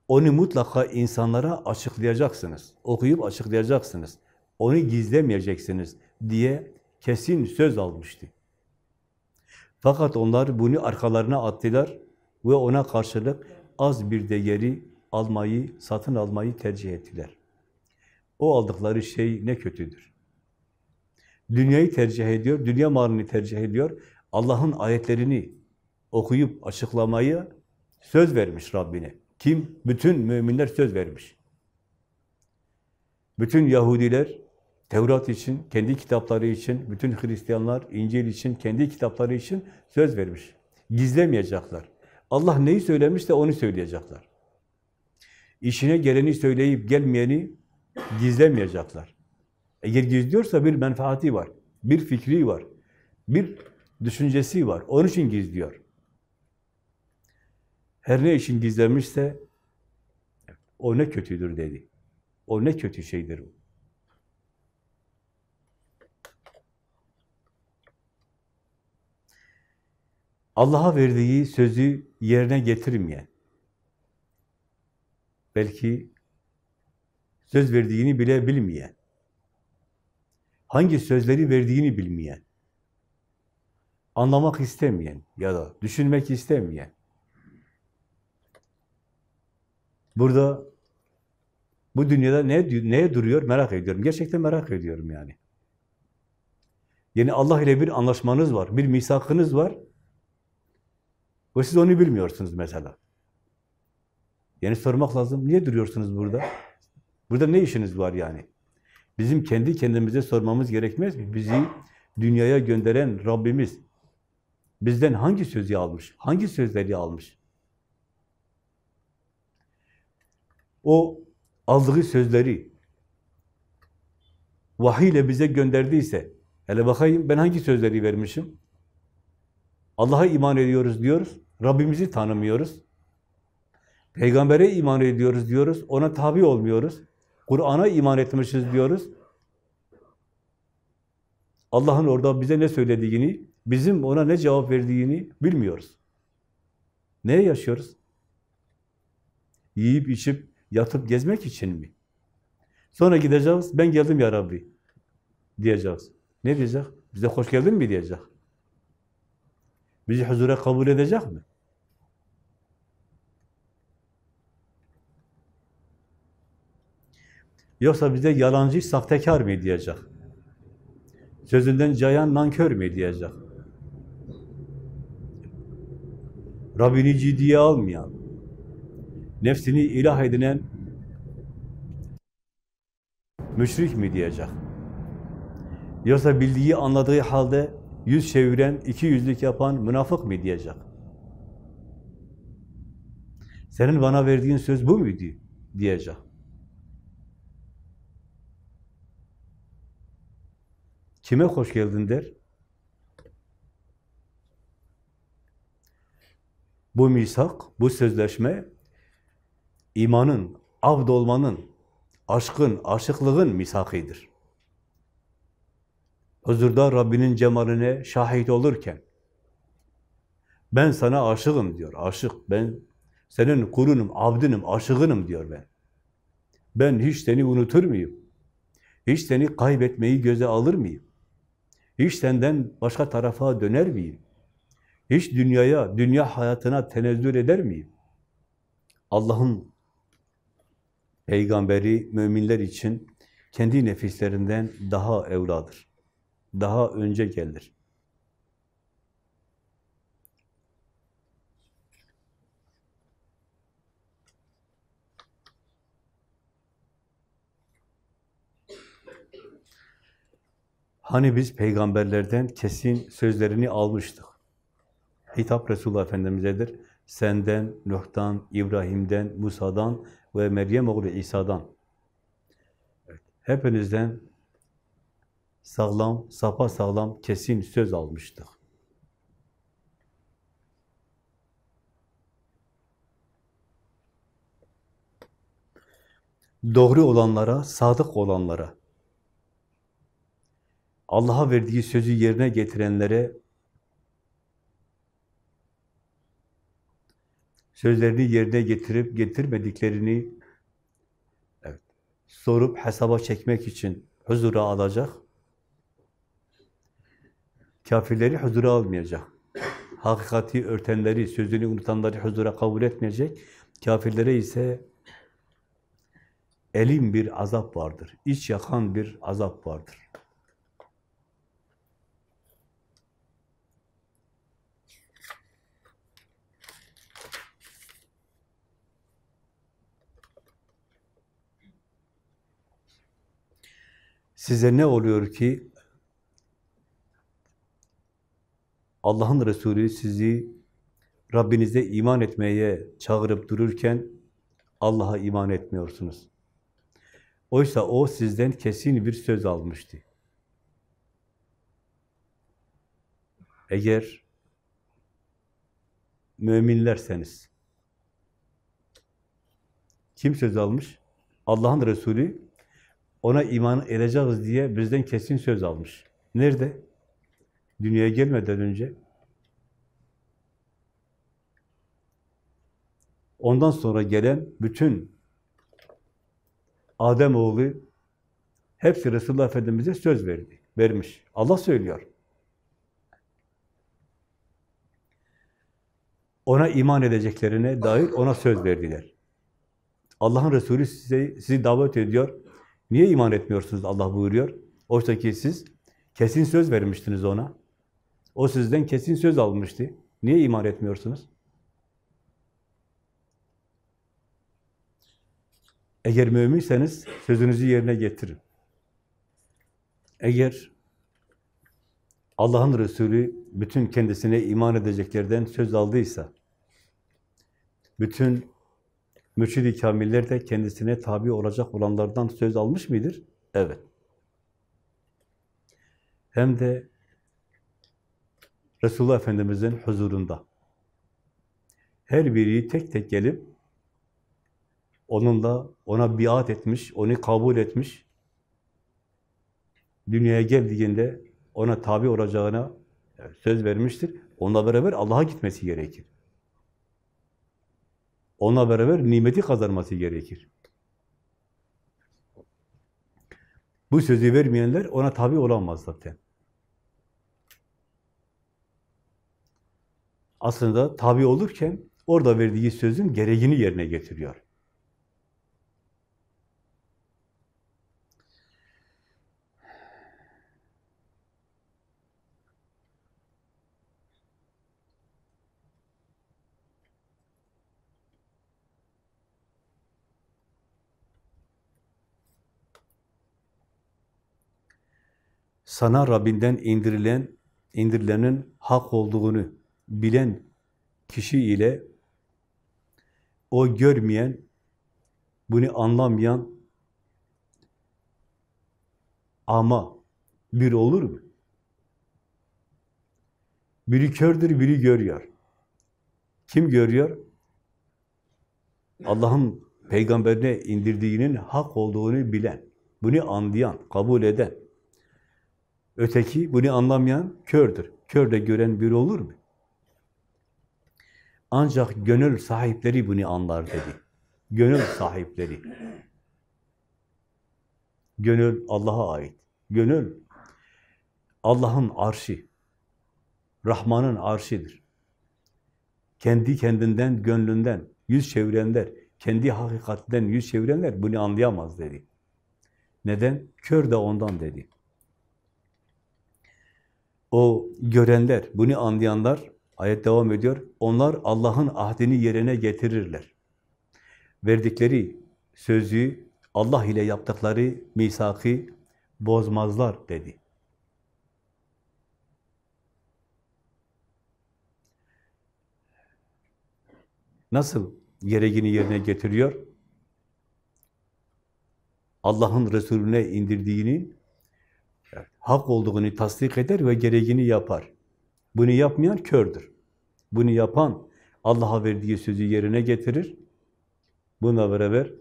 Onu mutlaka insanlara açıklayacaksınız, okuyup açıklayacaksınız. Onu gizlemeyeceksiniz diye kesin söz almıştı. Fakat onlar bunu arkalarına attılar ve ona karşılık az bir değeri almayı, satın almayı tercih ettiler. O aldıkları şey ne kötüdür. Dünyayı tercih ediyor, dünya malını tercih ediyor. Allah'ın ayetlerini okuyup açıklamayı söz vermiş Rabbine. Kim? Bütün müminler söz vermiş. Bütün Yahudiler Tevrat için, kendi kitapları için, bütün Hristiyanlar İncil için, kendi kitapları için söz vermiş. Gizlemeyecekler. Allah neyi söylemişse onu söyleyecekler. İşine geleni söyleyip gelmeyeni gizlemeyecekler. Eğer gizliyorsa bir menfaati var, bir fikri var, bir düşüncesi var. Onun için gizliyor. Her ne için gizlemişse o ne kötüdür dedi. O ne kötü şeydir o. Allah'a verdiği sözü yerine getirmeyen, belki söz verdiğini bile bilmeyen, hangi sözleri verdiğini bilmeyen, anlamak istemeyen ya da düşünmek istemeyen, burada bu dünyada ne, neye duruyor merak ediyorum. Gerçekten merak ediyorum yani. Yani Allah ile bir anlaşmanız var, bir misakınız var. Ve siz onu bilmiyorsunuz mesela. Yani sormak lazım, niye duruyorsunuz burada? Burada ne işiniz var yani? Bizim kendi kendimize sormamız gerekmez mi? Bizi dünyaya gönderen Rabbimiz bizden hangi sözü almış? Hangi sözleri almış? O aldığı sözleri vahiy ile bize gönderdiyse, hele bakayım ben hangi sözleri vermişim? Allah'a iman ediyoruz diyoruz, Rabbimizi tanımıyoruz. Peygambere iman ediyoruz diyoruz, ona tabi olmuyoruz. Kur'an'a iman etmişiz diyoruz. Allah'ın orada bize ne söylediğini, bizim ona ne cevap verdiğini bilmiyoruz. Neye yaşıyoruz? Yiyip içip yatıp gezmek için mi? Sonra gideceğiz, ben geldim ya Rabbi diyeceğiz. Ne diyecek? Bize hoş geldin mi diyecek. Bizi huzura kabul edecek mi? Yoksa bize yalancı, sahtekar mı diyecek? Sözünden cayan, nankör mü diyecek? Rabbini ciddiye almayan, nefsini ilah edinen müşrik mi diyecek? Yoksa bildiği, anladığı halde yüz çeviren, iki yüzlük yapan münafık mı diyecek? Senin bana verdiğin söz bu muydu? diyecek. Kime hoş geldin der? Bu misak, bu sözleşme imanın, abd olmanın, aşkın, aşıklığın misakidir. Huzurda Rabbinin cemaline şahit olurken ben sana aşığım diyor, aşık. Ben senin kulunum, abdinim, aşığınım diyor ben. Ben hiç seni unutur muyum? Hiç seni kaybetmeyi göze alır mıyım? Hiç senden başka tarafa döner miyim? Hiç dünyaya, dünya hayatına tenezzül eder miyim? Allah'ın peygamberi müminler için kendi nefislerinden daha evladır. Daha önce gelir. Hani biz peygamberlerden kesin sözlerini almıştık. Hitap Resulullah Efendimiz'edir. Senden, Nuh'tan, İbrahim'den, Musa'dan ve Meryem oğlu İsa'dan. Hepinizden sağlam, sapa sağlam, kesin söz almıştık. Doğru olanlara, sadık olanlara, Allah'a verdiği sözü yerine getirenlere sözlerini yerine getirip getirmediklerini evet, sorup hesaba çekmek için huzura alacak. Kafirleri huzura almayacak. Hakikati örtenleri, sözünü unutanları huzura kabul etmeyecek. Kafirlere ise elim bir azap vardır. İç yakan bir azap vardır. Size ne oluyor ki Allah'ın Resulü sizi Rabbinize iman etmeye çağırıp dururken Allah'a iman etmiyorsunuz. Oysa o sizden kesin bir söz almıştı. Eğer müminlerseniz kim söz almış? Allah'ın Resulü ona iman edeceğiz diye bizden kesin söz almış. Nerede? Dünyaya gelmeden önce. Ondan sonra gelen bütün Adem oğlu hepsi Resulullah Efendimiz'e söz verdi, vermiş. Allah söylüyor. Ona iman edeceklerine dair ona söz verdiler. Allah'ın Resulü size, sizi davet ediyor. Niye iman etmiyorsunuz Allah buyuruyor? Oysa ki siz kesin söz vermiştiniz ona. O sizden kesin söz almıştı. Niye iman etmiyorsunuz? Eğer müminseniz sözünüzü yerine getirin. Eğer Allah'ın Resulü bütün kendisine iman edeceklerden söz aldıysa, bütün Mürşid-i Kamiller de kendisine tabi olacak olanlardan söz almış mıdır? Evet. Hem de Resulullah Efendimiz'in huzurunda. Her biri tek tek gelip onunla ona biat etmiş, onu kabul etmiş. Dünyaya geldiğinde ona tabi olacağına söz vermiştir. Onunla beraber Allah'a gitmesi gerekir. Onunla beraber nimeti kazanması gerekir. Bu sözü vermeyenler ona tabi olamaz zaten. Aslında tabi olurken orada verdiği sözün gereğini yerine getiriyor. sana Rabbinden indirilen, indirilenin hak olduğunu bilen kişi ile o görmeyen, bunu anlamayan ama bir olur mu? Biri kördür, biri görüyor. Kim görüyor? Allah'ın peygamberine indirdiğinin hak olduğunu bilen, bunu anlayan, kabul eden. Öteki bunu anlamayan kördür. Kör de gören biri olur mu? Ancak gönül sahipleri bunu anlar dedi. Gönül sahipleri. Gönül Allah'a ait. Gönül Allah'ın arşi. Rahman'ın arşidir. Kendi kendinden, gönlünden yüz çevirenler, kendi hakikatinden yüz çevirenler bunu anlayamaz dedi. Neden? Kör de ondan dedi. O görenler, bunu anlayanlar, ayet devam ediyor, onlar Allah'ın ahdini yerine getirirler. Verdikleri sözü, Allah ile yaptıkları misakı bozmazlar dedi. Nasıl gereğini yerine getiriyor? Allah'ın Resulüne indirdiğini hak olduğunu tasdik eder ve gereğini yapar. Bunu yapmayan kördür. Bunu yapan Allah'a verdiği sözü yerine getirir. Buna beraber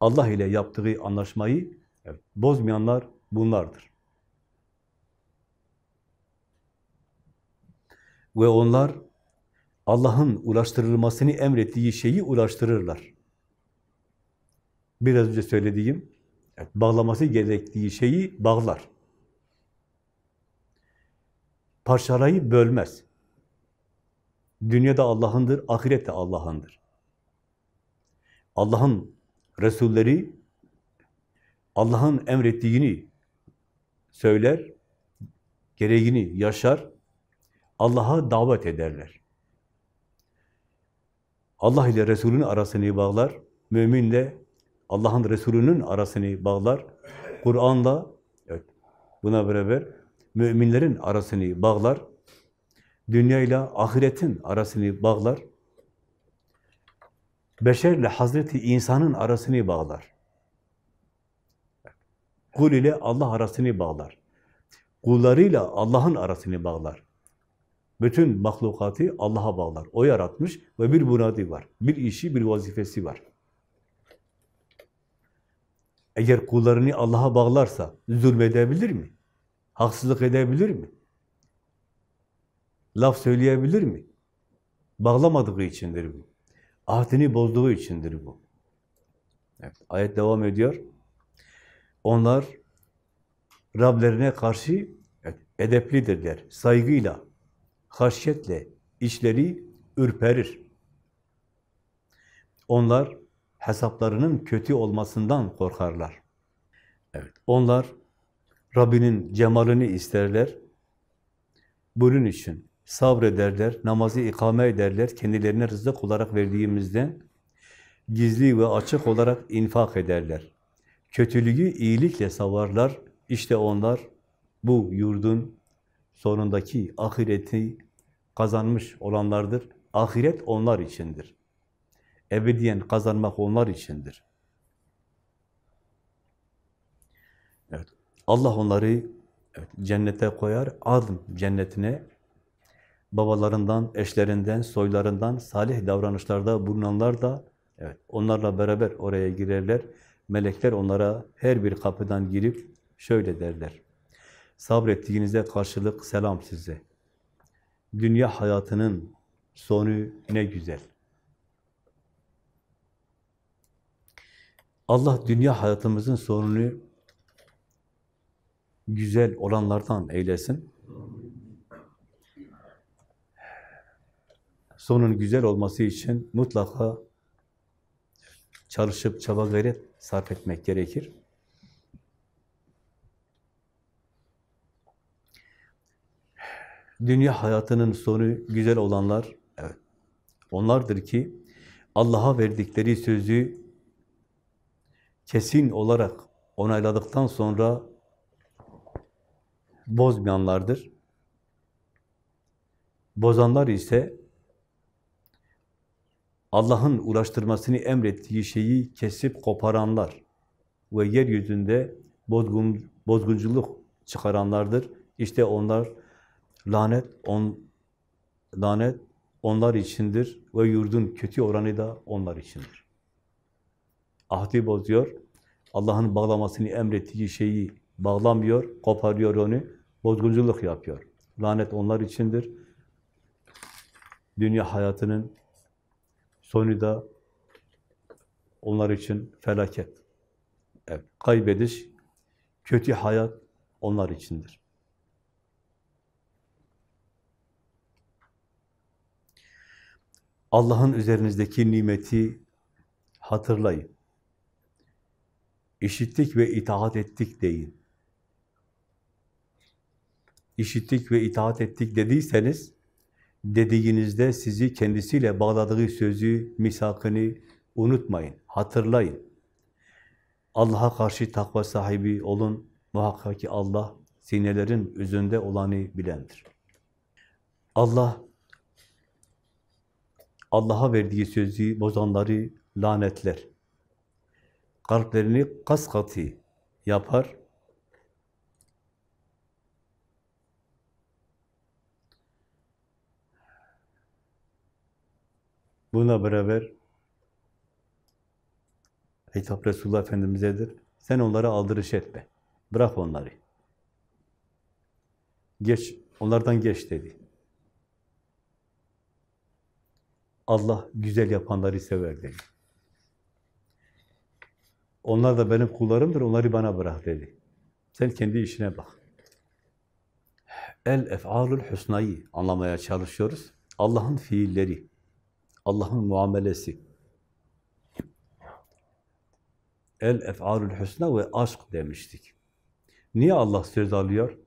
Allah ile yaptığı anlaşmayı bozmayanlar bunlardır. Ve onlar Allah'ın ulaştırılmasını emrettiği şeyi ulaştırırlar. Biraz önce söylediğim Evet, bağlaması gerektiği şeyi bağlar. Parçalayıp bölmez. Dünyada Allah'ındır, ahiret de Allah'ındır. Allah'ın Resulleri Allah'ın emrettiğini söyler, gereğini yaşar, Allah'a davet ederler. Allah ile Resulünün arasını bağlar, müminle Allah'ın Resulü'nün arasını bağlar. Kur'an'la evet, buna beraber müminlerin arasını bağlar. Dünya ile ahiretin arasını bağlar. Beşerle Hazreti insanın arasını bağlar. Kul ile Allah arasını bağlar. Kullarıyla Allah'ın arasını bağlar. Bütün mahlukatı Allah'a bağlar. O yaratmış ve bir muradı var. Bir işi, bir vazifesi var. Eğer kullarını Allah'a bağlarsa zulmedebilir mi? Haksızlık edebilir mi? Laf söyleyebilir mi? Bağlamadığı içindir bu. Ahdini bozduğu içindir bu. Evet, ayet devam ediyor. Onlar Rablerine karşı evet, edeplidirler. Saygıyla, haşyetle işleri ürperir. Onlar hesaplarının kötü olmasından korkarlar. Evet, onlar Rabbinin cemalini isterler. Bunun için sabrederler, namazı ikame ederler, kendilerine rızık olarak verdiğimizden gizli ve açık olarak infak ederler. Kötülüğü iyilikle savarlar. İşte onlar bu yurdun sonundaki ahireti kazanmış olanlardır. Ahiret onlar içindir. Ebediyen kazanmak onlar içindir. Evet. Allah onları cennete koyar, adın cennetine babalarından, eşlerinden, soylarından salih davranışlarda bulunanlar da evet, onlarla beraber oraya girerler. Melekler onlara her bir kapıdan girip şöyle derler. Sabrettiğinize karşılık selam size. Dünya hayatının sonu ne güzel. Allah dünya hayatımızın sonunu güzel olanlardan eylesin. Sonun güzel olması için mutlaka çalışıp çaba gayret sarf etmek gerekir. Dünya hayatının sonu güzel olanlar, evet, onlardır ki Allah'a verdikleri sözü kesin olarak onayladıktan sonra bozmayanlardır. Bozanlar ise Allah'ın uğraştırmasını emrettiği şeyi kesip koparanlar ve yeryüzünde bozgun, bozgunculuk çıkaranlardır. İşte onlar lanet on lanet onlar içindir ve yurdun kötü oranı da onlar içindir. Ahdi bozuyor, Allah'ın bağlamasını emrettiği şeyi bağlamıyor, koparıyor onu, bozgunculuk yapıyor. Lanet onlar içindir. Dünya hayatının sonu da onlar için felaket. Evet, kaybediş, kötü hayat onlar içindir. Allah'ın üzerinizdeki nimeti hatırlayın. İşittik ve itaat ettik deyin. İşittik ve itaat ettik dediyseniz, dediğinizde sizi kendisiyle bağladığı sözü, misakını unutmayın, hatırlayın. Allah'a karşı takva sahibi olun. Muhakkak ki Allah sinelerin üzerinde olanı bilendir. Allah Allah'a verdiği sözü bozanları lanetler. Kalplerini kas katı yapar. Buna beraber hitap Resulullah Efendimiz'edir. Sen onlara aldırış etme. Bırak onları. Geç, onlardan geç dedi. Allah güzel yapanları sever dedi. Onlar da benim kullarımdır, onları bana bırak dedi. Sen kendi işine bak. El ef'alul husnayı anlamaya çalışıyoruz. Allah'ın fiilleri, Allah'ın muamelesi. El ef'alul husna ve aşk demiştik. Niye Allah söz alıyor?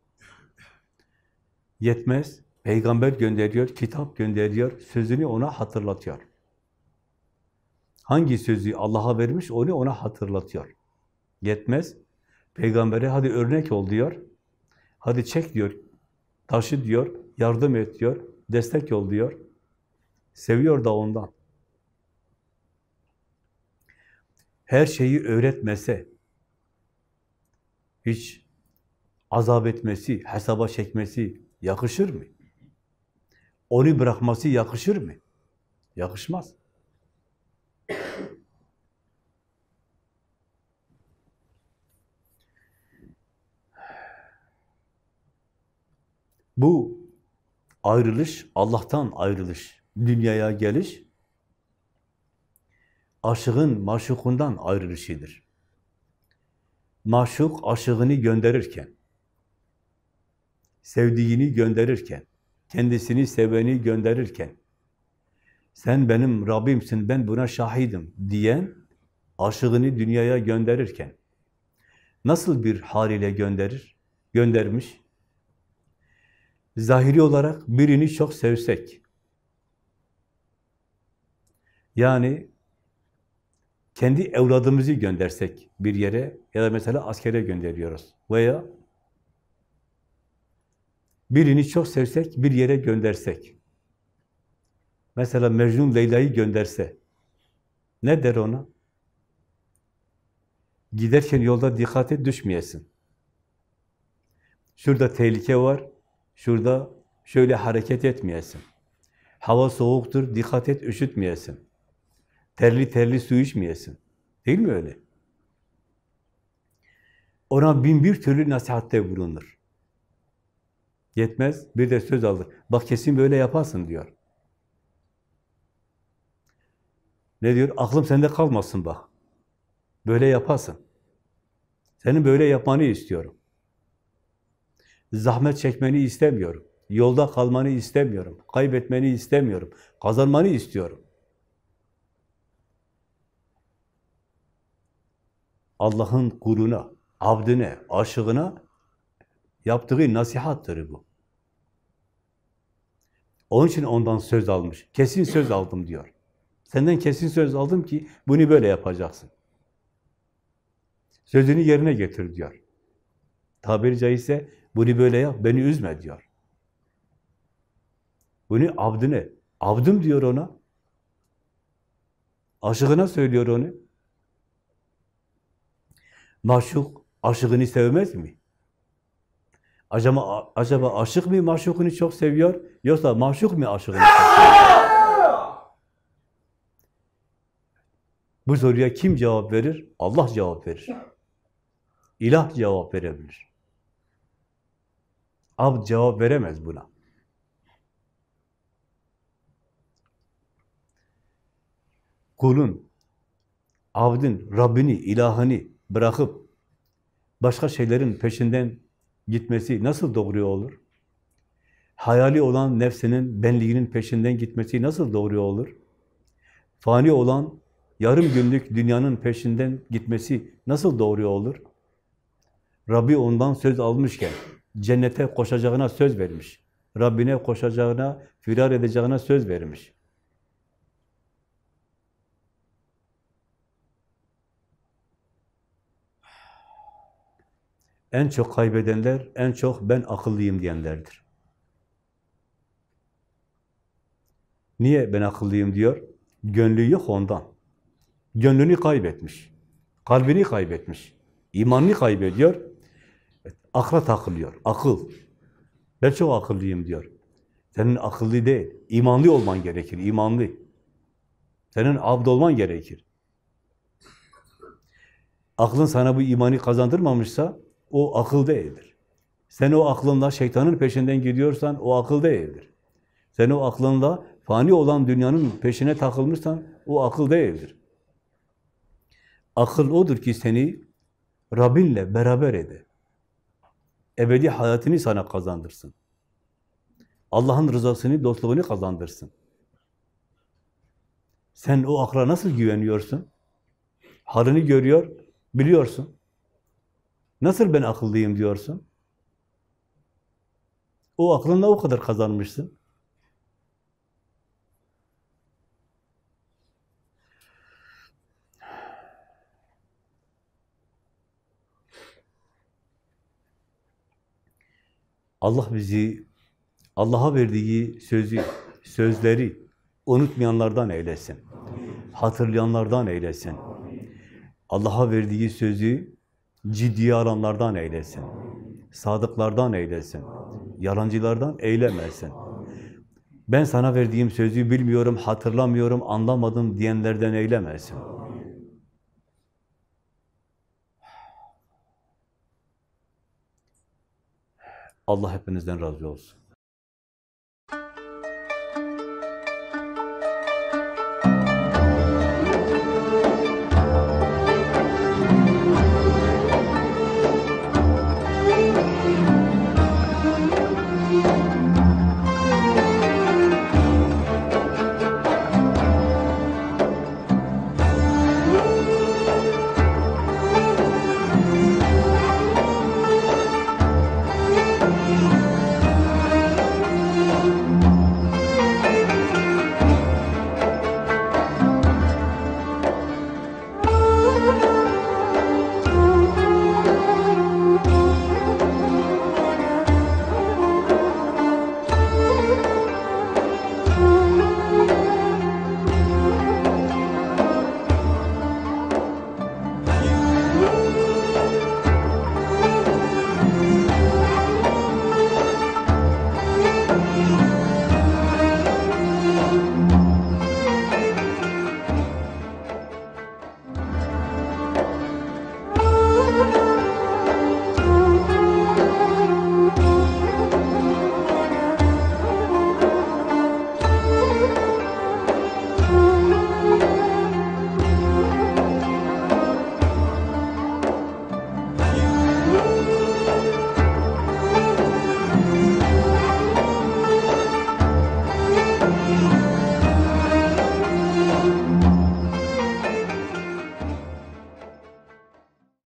Yetmez. Peygamber gönderiyor, kitap gönderiyor, sözünü ona hatırlatıyor. Hangi sözü Allah'a vermiş, onu ona hatırlatıyor. Yetmez. Peygambere hadi örnek ol diyor. Hadi çek diyor, taşı diyor, yardım et diyor, destek ol diyor. Seviyor da ondan. Her şeyi öğretmese, hiç azap etmesi, hesaba çekmesi yakışır mı? Onu bırakması yakışır mı? Yakışmaz. Bu ayrılış, Allah'tan ayrılış, dünyaya geliş, aşığın maşukundan ayrılışıdır. Maşuk aşığını gönderirken, sevdiğini gönderirken, kendisini seveni gönderirken, sen benim Rabbimsin, ben buna şahidim diyen, aşığını dünyaya gönderirken, nasıl bir hal ile gönderir? Göndermiş. Zahiri olarak birini çok sevsek, yani kendi evladımızı göndersek bir yere ya da mesela askere gönderiyoruz veya birini çok sevsek bir yere göndersek mesela Mecnun Leyla'yı gönderse ne der ona? Giderken yolda dikkat et düşmeyesin. Şurada tehlike var, şurada şöyle hareket etmeyesin. Hava soğuktur, dikkat et üşütmeyesin. Terli terli su içmeyesin. Değil mi öyle? Ona bin bir türlü nasihatte bulunur. Yetmez, bir de söz alır. Bak kesin böyle yaparsın diyor. Ne diyor? Aklım sende kalmasın bak. Böyle yapasın. Senin böyle yapmanı istiyorum. Zahmet çekmeni istemiyorum. Yolda kalmanı istemiyorum. Kaybetmeni istemiyorum. Kazanmanı istiyorum. Allah'ın kuluna, abdine, aşığına yaptığı nasihattır bu. Onun için ondan söz almış. Kesin söz aldım diyor. Senden kesin söz aldım ki bunu böyle yapacaksın. Sözünü yerine getir diyor. Tabiri caizse bunu böyle yap, beni üzme diyor. Bunu abdine, abdım diyor ona. Aşığına söylüyor onu. Maşuk aşığını sevmez mi? Acaba, acaba aşık mı maşukunu çok seviyor, yoksa maşuk mu aşığını seviyor? Bu soruya kim cevap verir? Allah cevap verir. İlah cevap verebilir. Abd cevap veremez buna. Kulun, abdin, Rabbini, ilahını bırakıp başka şeylerin peşinden gitmesi nasıl doğru olur? Hayali olan nefsinin, benliğinin peşinden gitmesi nasıl doğru olur? Fani olan yarım günlük dünyanın peşinden gitmesi nasıl doğru olur? Rabbi ondan söz almışken cennete koşacağına söz vermiş. Rabbine koşacağına, firar edeceğine söz vermiş. En çok kaybedenler, en çok ben akıllıyım diyenlerdir. Niye ben akıllıyım diyor? Gönlü yok ondan. Gönlünü kaybetmiş. Kalbini kaybetmiş. imanını kaybediyor. Akla takılıyor. Akıl. Ben çok akıllıyım diyor. Senin akıllı değil. imanlı olman gerekir. imanlı. Senin abd olman gerekir. Aklın sana bu imanı kazandırmamışsa o akıl değildir. Sen o aklınla şeytanın peşinden gidiyorsan o akıl değildir. Sen o aklınla fani olan dünyanın peşine takılmışsan o akıl değildir. Akıl odur ki seni Rabbinle beraber eder. Ebedi hayatını sana kazandırsın. Allah'ın rızasını, dostluğunu kazandırsın. Sen o akla nasıl güveniyorsun? Halini görüyor, biliyorsun. Nasıl ben akıllıyım diyorsun? O aklınla o kadar kazanmışsın. Allah bizi Allah'a verdiği sözü, sözleri unutmayanlardan eylesin. Hatırlayanlardan eylesin. Allah'a verdiği sözü ciddiye alanlardan eylesin. Sadıklardan eylesin. Yalancılardan eylemesin. Ben sana verdiğim sözü bilmiyorum, hatırlamıyorum, anlamadım diyenlerden eylemesin. Allah hepinizden razı olsun.